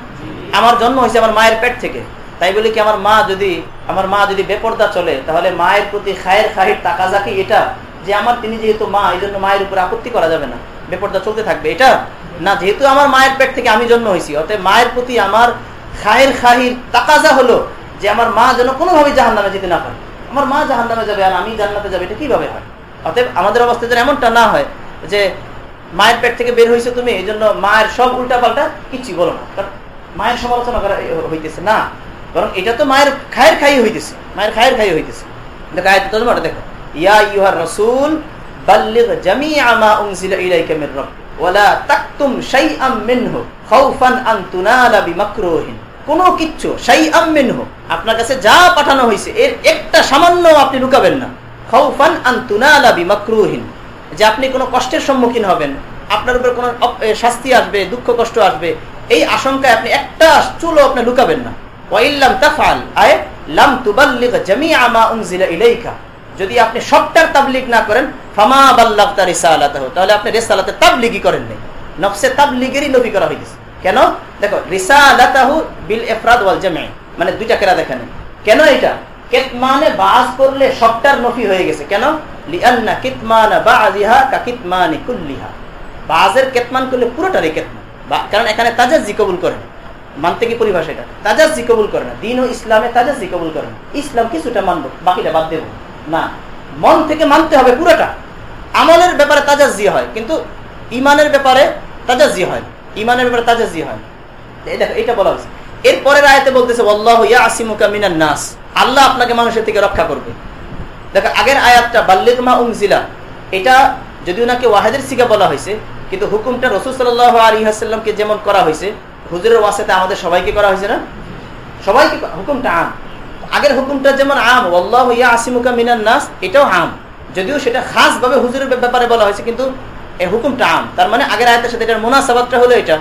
আমার জন্ম হয়েছে আমার মায়ের পেট থেকে। তাই বলে কি, আমার মা যদি, আমার মা যদি বেপর্দা চলে, তাহলে মায়ের প্রতি খায়ের খাহির তাকাজা কি এটা? যে আমার তিনি যেহেতু মা এই জন্য মায়ের উপর আপত্তি করা যাবে না। বেপর্দা চলতে থাকবে এটা? না, যেহেতু আমার মায়ের পেট থেকে আমি জন্ম হয়েছি, অতএব মায়ের প্রতি আমার খায়ের খাহির তাকাজা হলো যে আমার মা যেন কোনোভাবেই জাহান নামে যেতে না পারে। আমার মা জাহান নামে যাবে আর আমি জান্নাতে যাবে, এটা কীভাবে হয়? অতএব আমাদের অবস্থা যেন এমনটা না হয় যে মায়ের পেট থেকে বের হয়েছে তুমি এই জন্য মায়ের সব উল্টা পাল্টা কিচ্ছু বলো না। কারণ মায়ের সমালোচনা করা হইতেছে না। বরং এটা তো মায়ের খায়ের খাই হইতেছে। মায়ের খায়ের খাই হইতেছে। দেখো ইয়া ইউহার রাসূল, বাল্লিগ কিচ্ছু আপনার কাছে যা পাঠানো হয়েছে এর একটা সামান্য আপনি লুকাবেন না। খাউফান আন তুনালা বিমাকরুহিন। যে আপনি কোনো কষ্টের সম্মুখীন হবেন, আপনার উপর কোনো শাস্তি আসবে, দুঃখ, কষ্ট আসবে, এই আশঙ্কায় আপনি একটা চুলো আপনি লুকাবেন না। যদি আপনি সবটার তাবলিগ না করেন তাহলে আপনি রিসালাতে করেন নাই। তাবলিগেরই নফি করা হয়েছে কেন? দেখো, রিসালাতাহু বিল জামি' মানে দুইটা কেরা দেখেন? কেন এটা? কিতমানে বাস করলে সবটার নফি হয়ে গেছে। কেন? লিআন্না কিতমানা বাযিহা কা কিতমানি কুল্লিহা। বাজের কেতমান করলে পুরোটারই কেতমান। কারণ এখানে তাজাজি কবুল করে মানতে কি পরিভাষা এটা? তাজাজি কবুল করে না। দিন ও ইসলামে তাজাজি কবুল করে না। ইসলাম কিছুটা মানবো, বাকিটা বাদ দেবো। না। মন থেকে মানতে হবে পুরোটা। আমলের ব্যাপারে তাজাজি হয়, কিন্তু ইমানের ব্যাপারে তাজাজি হয় ইমানের ব্যাপারে তাজাজি হয় দেখো এটা বলা হয়েছে। এরপরের আয়তে বলতেছে আল্লাহ ইয়া আসিমুকা মিনান নাস। আল্লাহ আপনাকে মানুষের থেকে রক্ষা করবে। দেখো, আগের আয়াতটা বাল্লিক মা উমজিলা এটা যদিও নাকি ওয়াহেদের সিগা বলা হয়েছে, কিন্তু হুকুমটা রসুল সাল্লাহ আলী হাসাল্লামকে যেমন করা হয়েছে, হুজুরের ওয়াসাতে আমাদের সবাইকে করা হয়েছে না? সবাইকে হুকুমটা আম। আগের হুকুমটা যেমন আম আল্লাহ ইয়া আসিমুকা মিনান নাস, এটাও আম। যদিও সেটা খাসভাবে হুজুরের ব্যাপারে বলা হয়েছে, কিন্তু এই হুকুমটা আম। তার মানে আগের আয়তের সাথে এটার মোনাসাবাদটা হলো এটা।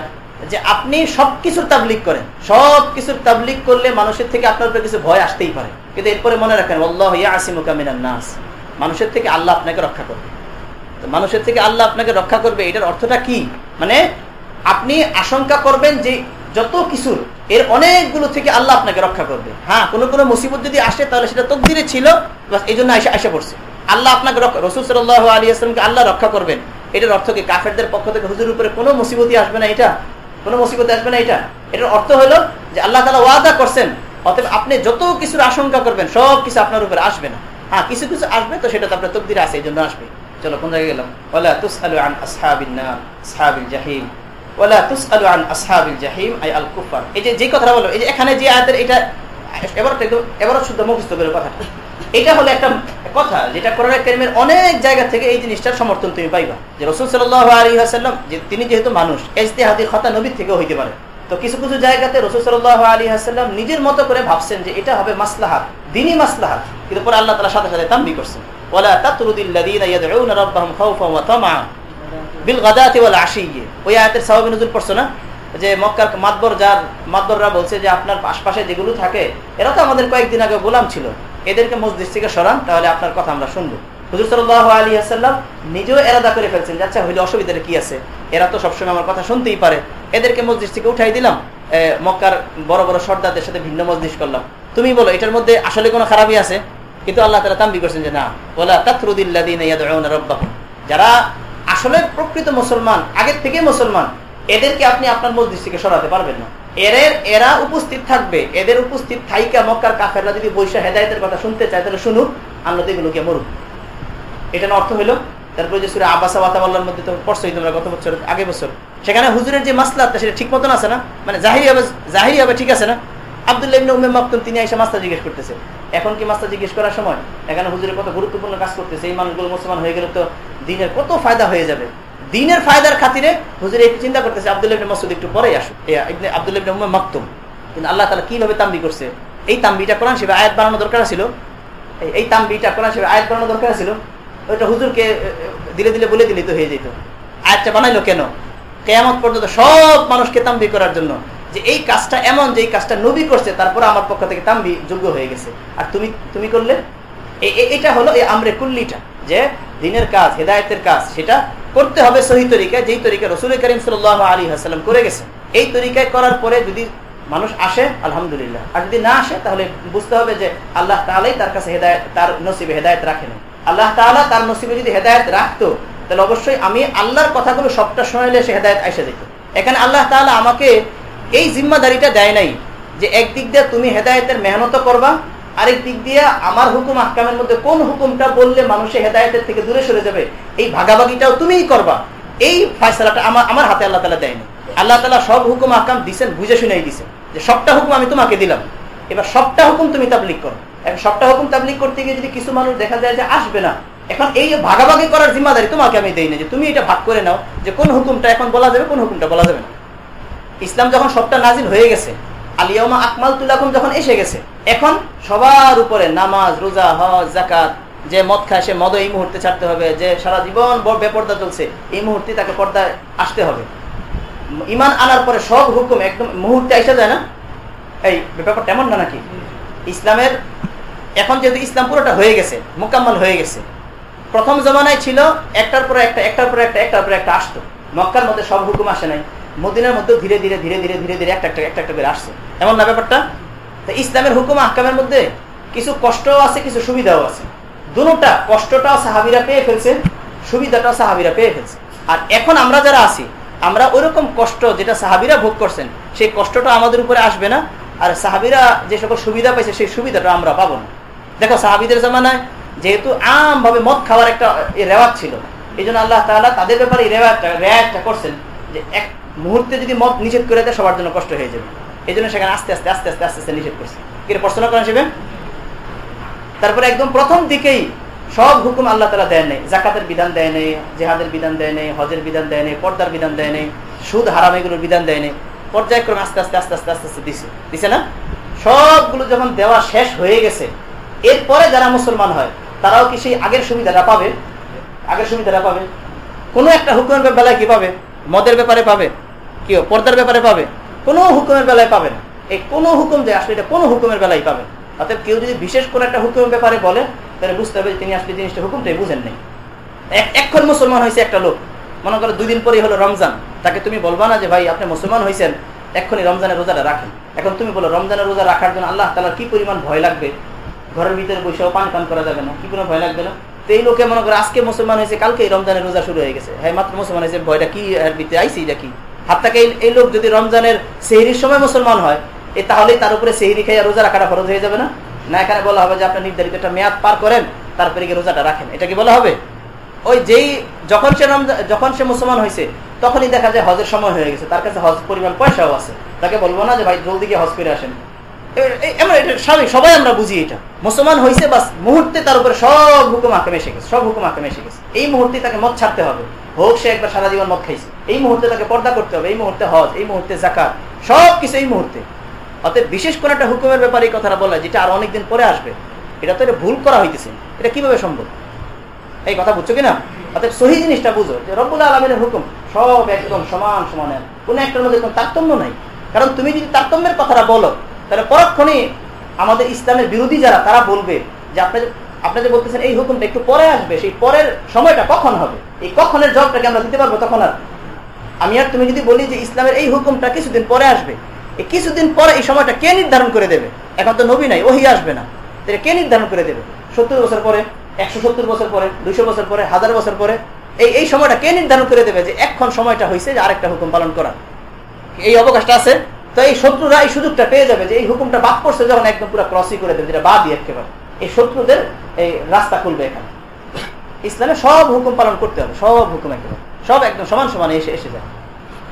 যে আপনি সবকিছুর তাবলিক করেন। সব কিছুর তাবলিক করলে মানুষের থেকে আপনার উপরে কিছু ভয় আসতেই পারে। কিন্তু এরপরে মনে রাখেন, আল্লাহ আসিমুকা মিনান নাস। মানুষের থেকে আল্লাহ আপনাকে রক্ষা করবে। মানুষের থেকে আল্লাহ আপনাকে রক্ষা করবে, এটার অর্থটা কি? মানে আপনি আশঙ্কা করবেন যে যত কিছুর, এর অনেকগুলো থেকে আল্লাহ আপনাকে রক্ষা করবে। হ্যাঁ কোনো কোনো মুসিবত যদি আসে, তাহলে সেটা তকদিরে ছিল এই জন্য এসে এসে পড়ছে। আল্লাহ আপনাকে রসুল সাল্লাহ আলী আসলামকে আল্লাহ রক্ষা করবেন। এটার অর্থ কি? কাফেরদের পক্ষ থেকে হুজুর উপরে কোনো মুসিবতই আসবে না এটা? কোনো মুসিবত আসবে না এটা। এটার অর্থ হলো যে আল্লাহ তালা ওয়াদা করছেন, অতএব আপনি যত কিছুর আশঙ্কা করবেন, সব কিছু আপনার উপরে আসবে না। হ্যাঁ কিছু কিছু আসবে তো সেটা তো আপনার তকদিরে আসে এই জন্য আসবে। চলো, কোন জায়গায় গেলাম? এই যে কথাটা বলো এই যে এখানে যে আয়াতের এটা এবার এবার শুদ্ধ মুখস্থ করে কথাটা। এটা হলো একটা কথা যেটা কোরআন কারিমের অনেক জায়গা থেকে এই জিনিসটার সমর্থন তুমি পাইবা। যে রসুল সাল্লাহ আলী আসাল্লাম যে তিনি যেহেতু মানুষ, এজতেহাদি খতা নবীর থেকে হইতে পারে। তো কিছু কিছু জায়গাতে রসুল সাল্লাহ আলী হাসাল্লাম নিজের মতো করে ভাবছেন যে এটা হবে মাসলাহাত, দিনই মাসলাহাত। কিন্তু পরে আল্লাহ তালা সাথে সাথে তাম্বি করছেন। বিল আশিয়্যি। ওই যে মক্কার মাতবর যার, মাতবররা বলছে যে আপনার যেগুলো থাকে, এরা তো আমাদের কয়েকদিন আগে গোলাম ছিল। এদেরকে মসজিদ থেকে সরান, তাহলে আপনার কথা আমরা শুনব। হুজুর সাল্লাহ আলী আসাল্লাম নিজেও এরাদা করে ফেলছেন আচ্ছা হইলে অসুবিধাটা কি আছে? এরা তো সবসময় আমার কথা শুনতেই পারে। এদেরকে মসজিদ থেকে উঠাই দিলাম। মক্কার বড় বড় সর্দারদের সাথে ভিন্ন মসজিদ করলাম। তুমি বলো, এটার মধ্যে আসলে কোনো খারাপই আছে? কিন্তু আল্লাহ তালা তাম্বি করছেন যে, না। বলা তাতরুদিল্লাদিন যারা আসলে প্রকৃত মুসলমান, আগের থেকে মুসলমান, এদেরকে আপনি আপনার মসজিদ থেকে সরাতে পারবেন না। এরা উপস্থিত থাকবে। এদের উপস্থিত থাইকা মক্কার কাফেররা যদি বৈশা হেদায়তের কথা শুনতে চায়, তাহলে শুনুক আন্নদ এগুলোকে মরুক। অর্থ তারপরে যে আবাসা মধ্যে তো তোমরা গত বছর, আগে বছর। সেখানে হুজুরের যে মাসলাটা সেটা ঠিক মতন আছে না? মানে জাহিরি হবে জাহিরি হবে ঠিক আছে না? আবদুল্লাহ ইবনে মাকতুম, তিনি এসে মাস্তা জিজ্ঞেস করতেছে, এখন কি মাস্তা জিজ্ঞেস করার সময়? এখানে হুজুরের কত গুরুত্বপূর্ণ কাজ করতেছে, এই মানুষগুলো মুসলমান হয়ে গেলে তো দিনের কত ফায়দা হয়ে যাবে। দিনের ফায়দার খাতিরে হুজুর একটু চিন্তা করতেছে, আবদুল্লাহ মাসুদ একটু পরে আসুক। আবদুল্লাহ মাকতুম। কিন্তু আল্লাহ তাআলা কীভাবে তাম্বি করছে? এই তাম্বিটা কোরআন শিবে আয়াত বানানো দরকার ছিল। এই তাম্বিটা কোরআন শিবে আয়াত বানানো দরকার ছিল। ওইটা হুজুরকে দিলে দিলে বলে দিলে তো হয়ে যেত। আয়াতটা বানাইলো কেন? কেয়ামত পর্যন্ত সব মানুষকে তাম্বি করার জন্য। যে এই কাজটা এমন, যে এই কাজটা নবী করছে, তারপরে আমার পক্ষ থেকে তাম্বি যোগ্য হয়ে গেছে। আর তুমি তুমি করলে? এটা হলো এই আমরে কুল্লিটা। যে দিনের কাজ, হেদায়তের কাজ, সেটা করতে হবে সহি তরিকায়, যেই তরিকা রসুল করিম সাল আলী হাসালাম করে গেছে, এই তরিকায় করার পরে যদি মানুষ আসে, আলহামদুলিল্লাহ। আর যদি না আসে, তাহলে বুঝতে হবে যে আল্লাহ তাহলেই তার কাছে হেদায়ত, তার নসিবে হেদায়ত রাখেন। আল্লাহ তাহলে তার নসিবে যদি হেদায়ত রাখতো, তাহলে অবশ্যই আমি আল্লাহর কথাগুলো সবটা শোনাইলে সে হেদায়ত এসে যেত এখানে আল্লাহ তাহলে আমাকে এই জিম্মাদারিটা দেয় নাই যে একদিক দিয়ে তুমি হেদায়তের মেহনত করবা আরেক দিক দিয়ে আমার হুকুম আহকামের মধ্যে কোন হুকুমটা বললে মানুষের হেদায়তের থেকে দূরে সরে যাবে? এই ভাগাভাগিটাও তুমিই করবা। এই ফয়সলাটা আমার আমার হাতে আল্লাহ তালা দেয়নি। আল্লাহ তালা সব হুকুম আহকাম দিচ্ছেন বুঝে শুনেই দিচ্ছেন যে সবটা হুকুম আমি তোমাকে দিলাম। এবার সবটা হুকুম তুমি তাবলিক করো। এখন সবটা হুকুম তাবলিক করতে গিয়ে যদি কিছু মানুষ দেখা যায় যে আসবে না, এখন এই ভাগাভাগি করার জিম্মাদারি তোমাকে আমি দেই না যে তুমি এটা ভাগ করে নাও যে কোন হুকুমটা এখন বলা যাবে, কোন হুকুমটা বলা যাবে না। ইসলাম যখন সবটা নাজিল হয়ে গেছে আলিয়ামা আকমাল তুলাকুম যখন এসে গেছে, এখন সবার উপরে নামাজ, রোজা, হজ জাকাত যে মদ খায় সে মদ এই মুহূর্তে ছাড়তে হবে, যে সারা জীবন বেপর্দা চলছে, এই মুহূর্তে তাকে পর্দায় আসতে হবে। ইমান আনার পরে সব হুকুম একদম মুহূর্তে এসে যায় না? এই ব্যাপারটা এমন না নাকি? ইসলামের এখন যেহেতু ইসলাম পুরোটা হয়ে গেছে, মোকাম্মল হয়ে গেছে, প্রথম জমানায় ছিল একটার পর একটা, একটার পর একটা, একটার পর একটা আসতো। মক্কার মধ্যে সব হুকুম আসে নাই। মদিনার মধ্যে ধীরে ধীরে ধীরে ধীরে ধীরে ধীরে একটা একটা একটা একটা করে আসছে। এমন না ব্যাপারটা? তো ইসলামের হুকুম আহকামের মধ্যে কিছু কষ্টও আছে, কিছু সুবিধাও আছে। দুটা কষ্টটাও সাহাবিরা পেয়ে ফেলছে, সুবিধাটাও সাহাবিরা পেয়ে ফেলছে। আর এখন আমরা যারা আছি, আমরা ওইরকম কষ্ট যেটা সাহাবিরা ভোগ করছেন, সেই কষ্টটা আমাদের উপরে আসবে না। আর সাহাবিরা যে সকল সুবিধা পাইছে, সেই সুবিধাটা আমরা পাবো না। দেখো, সাহাবিদের জামানায় যেহেতু আমভাবে মদ খাওয়ার একটা রেওয়াজ ছিল। এই জন্য আল্লাহ তালা তাদের ব্যাপারে রেওয়াজটা রেওয়াজটা করছেন যে এক মুহূর্তে যদি মদ নিষেধ করে দেয়, সবার জন্য কষ্ট হয়ে যাবে। এই জন্য সেখানে আস্তে আস্তে আস্তে আস্তে আস্তে আস্তে নিষেধ করছে। কিন্তু প্রশ্ন করেন হিসেবে তারপরে একদম প্রথম দিকেই সব হুকুম আল্লাহ তালা দেয় নেই। জাকাতের বিধান দেয় নেই, জেহাদের বিধান দেয় নেই, হজের বিধান দেয় নেই, পর্দার বিধান দেয় নেই, সুদ হারাম এগুলোর বিধান দেয় নেই। পর্যায়ক্রমে আস্তে আস্তে আস্তে আস্তে আস্তে আস্তে দিছে। দিছে না? সবগুলো যখন দেওয়া শেষ হয়ে গেছে, এরপরে যারা মুসলমান হয়, তারাও কি সেই আগের সুবিধাটা পাবে? আগের সুবিধাটা পাবে? কোনো একটা হুকুমের বেলায় কি পাবে? মদের ব্যাপারে পাবে? কি পর্দার ব্যাপারে পাবে? কোনো হুকুমের বেলায় পাবে না। এই কোনো হুকুম যে আসলে এটা কোনো হুকুমের বেলায় পাবে অর্থাৎ কেউ যদি বিশেষ কোনো একটা হুকুমের ব্যাপারে বলে, তাহলে বুঝতে হবে তিনি আসলে জিনিসটা হুকুমটাই বুঝেন নেই। এখন মুসলমান হয়েছে একটা লোক। মনে করো দুই দিন পরেই হলো রমজান। তাকে তুমি বলবা না যে, ভাই, আপনি মুসলমান হয়েছেন, এক্ষুনি রমজানের রোজাটা রাখেন। এখন তুমি বলো, রমজানের রোজা রাখার জন্য আল্লাহ তালার কি পরিমাণ ভয় লাগবে? ঘরের ভিতরে বসেও পান পান করা যাবে না। কি কোনো ভয় লাগবে না? তো এই লোকে মনে করে, আজকে মুসলমান হয়েছে কালকে রমজানের রোজা শুরু হয়ে গেছে। হ্যাঁ মাত্র মুসলমান হয়েছে, ভয়টা কি এর ভিতরে? আইসি এটা কি? হাত থেকে এই লোক যদি রমজানের সেহরির সময় মুসলমান হয়, এ তাহলেই তার উপরে সেহরি খেয়ে রোজা রাখাটা ফরজ হয়ে যাবে না? না, এখানে বলা হবে যে আপনি নির্ধারিত একটা মেয়াদ পার করেন, তারপরে গিয়ে রোজাটা রাখেন। এটা কি বলা হবে? ওই যেই যখন সে যখন সে মুসলমান হয়েছে তখনই দেখা যায় হজের সময় হয়ে গেছে। তার কাছে হজ পরিমাণ পয়সাও আছে। তাকে বলব না যে, ভাই, জলদি গিয়ে হজ ফিরে আসেন। স্বাভাবিক, সবাই আমরা বুঝি এটা। মুসলমান হয়েছে বাস মুহূর্তে তার উপরে সব হুকুম আকামে এসে গেছে, সব হুকুম আকামে এসে গেছে। এই মুহূর্তে তাকে মদ ছাড়তে হবে। হোক সে একবার সারা জীবন মদ খাইছে। এই মুহূর্তে তাকে পর্দা করতে হবে, এই মুহূর্তে হজ, এই মুহূর্তে জাকাত সব কিছু এই মুহূর্তে। অতএব বিশেষ কোন একটা হুকুমের ব্যাপারে এই কথাটা বলা, যেটা আর অনেকদিন পরে আসবে, এটা তো এটা ভুল করা হইতেছে। এটা কীভাবে সম্ভব? এই কথা বুঝছ কিনা? অর্থাৎ সহি জিনিসটা বুঝো, যে রব্বুল আলমিনের হুকুম সব একদম সমান সমান। কোনো একটার মধ্যে কোনো তারতম্য নাই। কারণ তুমি যদি তারতম্যের কথাটা বলো তাহলে পরক্ষণে আমাদের ইসলামের বিরোধী যারা, তারা বলবে যে আপনি আপনি যে বলতেছেন এই হুকুমটা একটু পরে আসবে, সেই পরের সময়টা কখন হবে? এই কখনের জবটাকে আমরা দিতে পারব তখন আর। আমি আর তুমি যদি বলি যে ইসলামের এই হুকুমটা কিছুদিন পরে আসবে এই কিছুদিন পরে এই সময়টা কে নির্ধারণ করে দেবে? এখন তো নবী নাই, ওহি আসবে না। তাহলে কে নির্ধারণ করে দেবে? সত্তর বছর পরে, একশো সত্তর বছর পরে, দুইশো বছর পরে, হাজার বছর পরে, এই এই সময়টা কে নির্ধারণ করে দেবে যে এখন সময়টা হয়েছে যে আরেকটা হুকুম পালন করা এই অবকাশটা আছে? তো এই শত্রুরা এই সুযোগটা পেয়ে যাবে যে এই হুকুমটা বাদ করছে যখন একদম পুরো ক্রসই করে দেবে, যেটা বাদই একেবারে। এই শত্রুদের এই রাস্তা খুলবে এখানে। ইসলামে সব হুকুম পালন করতে হবে, সব হুকুম একেবারে। সব একদম সমান সমান এসে এসে যায়।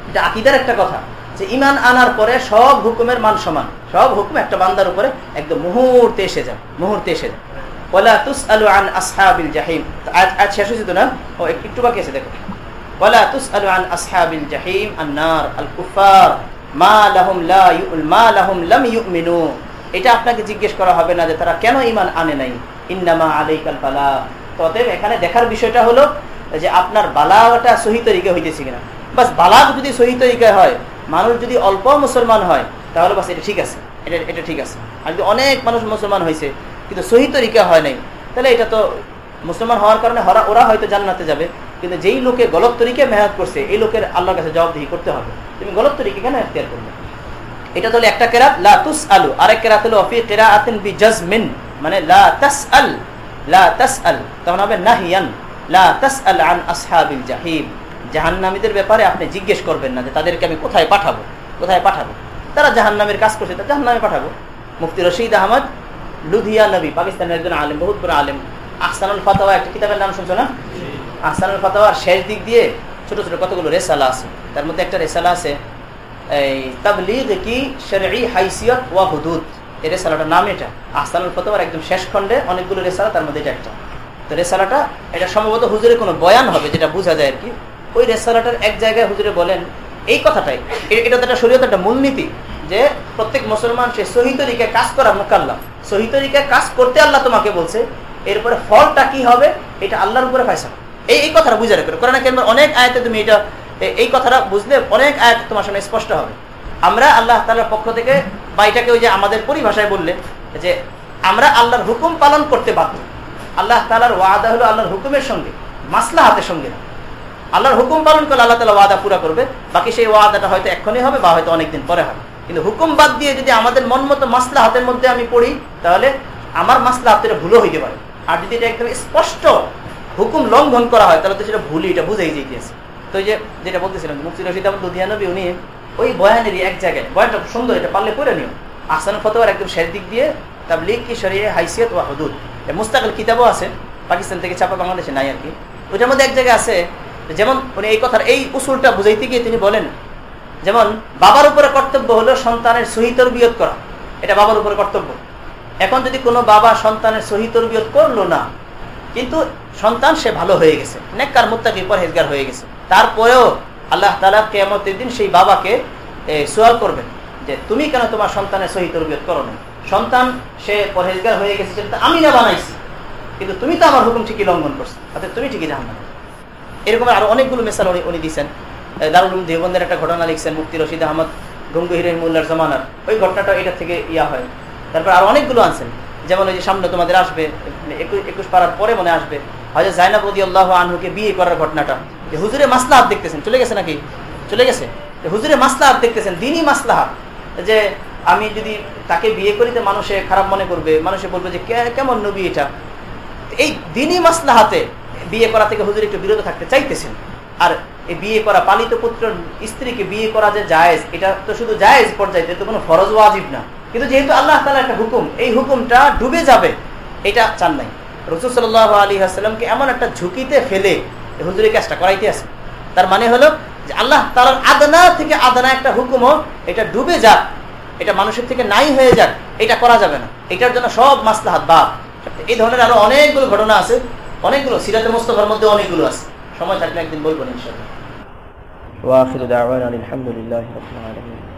এটা আকিদার একটা কথা, যে ইমান আনার পরে সব হুকুমের মান সমান। সব হুকুম একটা বান্দার উপরে একদম মুহূর্তে এসে যায়, মুহূর্তে এসে যায়। ওলা একটু বাকি আছে, দেখো। আন আসহাবিল জাহিম আন্নার আল কুফার মা মা এটা আপনাকে জিজ্ঞেস করা হবে না যে তারা কেন ইমান আনে নাই। ইন্নামা আলাইকাল বালা। ততএব এখানে দেখার বিষয়টা হলো যে আপনার বালাটা সহি তরিকা হইতেছে কিনা। বাস বালাগ যদি সহি তরিকায় হয়, মানুষ যদি অল্প মুসলমান হয়, তাহলে বাস এটা ঠিক আছে। এটা এটা ঠিক আছে। আর যদি অনেক মানুষ মুসলমান হয়েছে কিন্তু সহি তরিকা হয় নাই, তাহলে এটা তো মুসলমান হওয়ার কারণে হরা, ওরা হয়তো জান্নাতে যাবে। কিন্তু যেই লোকে গলত তরিকে মেহনত করছে, এই লোকের আল্লাহর কাছে জবাবদিহি করতে হবে। তুমি গলত তরিকে কেন এখতিয়ার করবে এটা তো একটা কেরাত, লা তুস আলু আরেক কেরাত হলো অফি কেরা আতেন বি জাজমিন মানে লা তাস আল লা তাস আল তখন হবে নাহিয়ান। লা তাস আল আন আসহাবিল জাহিম। জাহান্নামীদের ব্যাপারে আপনি জিজ্ঞেস করবেন না যে তাদেরকে আমি কোথায় পাঠাবো? কোথায় পাঠাবো? তারা জাহান্নামের কাজ করছে, তা জাহান্নামে পাঠাবো। মুফতি রশিদ আহমদ, লুধিয়া নবী, পাকিস্তানের একজন আলেম, বহুত বড় আলেম। আহসানুল ফাতাওয়া, একটা কিতাবের নাম শুনছো না? আহসানুল ফাতাওয়ার শেষ দিক দিয়ে ছোট ছোট কতগুলো রেসালা আছে। তার মধ্যে একটা রেসালা আছে, এই তাবলিগ কি শরঈ হাইসিয়ত ওয়া হুদুদ। এই রেসালাটার নাম এটা। আহসানুল ফাতাওয়ার একদম শেষ খণ্ডে অনেকগুলো রেসালা তার মধ্যে এটা একটা। তো রেসালাটা, এটা সম্ভবত হুজুরের কোনো বয়ান হবে যেটা বোঝা যায় আর কি। ওই রেসালাটার এক জায়গায় হুজুরে বলেন, এই কথাটাই এটা তো একটা শরীয়ত একটা মূলনীতি যে প্রত্যেক মুসলমান সে সহিতরিকে কাজ করা মোকাল্লাম। সহিতরিকে কাজ করতে আল্লাহ তোমাকে বলছে, এরপরে ফলটা কি হবে? এটা আল্লাহর উপরে ফাইসা এই এই কথাটা বুঝে রাখবে কেন অনেক আয়তে তুমি এটা এই কথাটা বুঝলে অনেক আয়াত তোমার সামনে স্পষ্ট হবে। আমরা আল্লাহ তালার পক্ষ থেকে বা এটাকে ওই যে আমাদের পরিভাষায় বললে যে আমরা আল্লাহর হুকুম পালন করতে বাধ্য। আল্লাহ তালার ওয়াদা হলো আল্লাহর হুকুমের সঙ্গে মাসলা হাতের সঙ্গে আল্লাহর হুকুম পালন করলে আল্লাহ তালা ওয়াদা পুরা করবে, বাকি সেই ওয়াদাটা হয়তো এক্ষণই হবে বা হয়তো অনেকদিন পরে হবে। কিন্তু হুকুম বাদ দিয়ে যদি আমাদের মন মতো মাসলা হাতের মধ্যে আমি পড়ি, তাহলে আমার মাসলা হাতের ভুলও হইতে পারে। আর যদি এটা একদম স্পষ্ট হুকুম লঙ্ঘন করা হয়, তাহলে তো সেটা ভুলই, এটা বুঝেই যেতেছে তো যে যেটা বলতেছিলাম মুফতি রশিদ আহমদ লুধিয়ানবী উনি ওই বয়ানেরই এক জায়গায় বয়ানটা সুন্দর, এটা পারলে করে নিও। আসান ফতোয়ার একদম শেষ দিক দিয়ে তাবলিগ কি সরিয়ে হাইসিয়ত ও হদুদ। মুস্তাকিল কিতাবও আছে, পাকিস্তান থেকে চাপা বাংলাদেশে নাই আর কি। ওইটার মধ্যে এক জায়গায় আছে, যেমন উনি এই কথার এই উসুলটা বুঝাইতে গিয়ে তিনি বলেন, যেমন বাবার উপরে কর্তব্য হলো সন্তানের সহিতর বিয়োগ করা, এটা বাবার উপরে কর্তব্য। এখন যদি কোনো বাবা সন্তানের সহিতর বিয়োগ করল না, কিন্তু সন্তান সে ভালো হয়ে গেছে, নেককার, মুত্তাকি, পরহেজগার হয়ে গেছে। তারপরেও আল্লাহ তালা কেমতের দিন সেই বাবাকে সোয়াল করবেন যে, তুমি কেন তোমার সন্তানের সহিত বিয়োগ করো না সন্তান, সে পরহেজগার হয়ে গেছে, সেটা আমি না বানাইছি। কিন্তু তুমি তো আমার হুকুম ঠিকই লঙ্ঘন করছ অর্থাৎ তুমি ঠিকই জাহান এরকম আরও অনেকগুলো মেসাল উনি উনি দিচ্ছেন দারুল দেবন্দের একটা ঘটনা লিখছেন মুক্তি রশিদ আহমদ গঙ্গু হিরোহিমুল্লার জমানার। ওই ঘটনাটা এটা থেকে ইয়া হয়। তারপর আরও অনেকগুলো আনছেন। যেমন ওই যে সামনে তোমাদের আসবে একুশ পাড়ার পরে মনে আসবে হয়তো জাইনাবদি আল্লাহ আনহুকে বিয়ে করার ঘটনাটা। যে হুজুরে মাসলাহাত দেখতেছেন, চলে গেছে নাকি? চলে গেছে। হুজুরে মাসলাহাত দেখতেছেন, দিনই মাসলাহাত। যে আমি যদি তাকে বিয়ে করিতে মানুষে খারাপ মনে করবে, মানুষে বলবে যে কেমন নবী এটা? এই দিনই মাসলাহাতে বিয়ে করা থেকে হুজুর একটু বিরত থাকতে চাইতেছেন। আর এই বিয়ে করা পালিত পুত্র স্ত্রীকে বিয়ে করা যে জায়েজ, এটা তো শুধু জায়েজ পর্যায়ে তো কোনো ফরজ ওয়াজিব না। কিন্তু যেহেতু আল্লাহ তালা একটা হুকুম, এই হুকুমটা ডুবে যাবে, এটা চান নাই। রসুল সাল আলী আসসালামকে এমন একটা ঝুঁকিতে ফেলে হুজুরের কাজটা করাইতে আছে, তার মানে হলো যে আল্লাহ তালার আদনা থেকে আদনা একটা হুকুমও, এটা ডুবে যাক, এটা মানুষের থেকে নাই হয়ে যাক, এটা করা যাবে না। এটার জন্য সব মাসলাহাত বাদ। এই ধরনের আরও অনেকগুলো ঘটনা আছে, অনেকগুলো, সিরাতে মোস্তফার মধ্যে অনেকগুলো আছে। সময় থাকলে একদিন বলব ইনশাআল্লাহ। আলহামদুলিল্লাহ রাব্বিল আলামিন।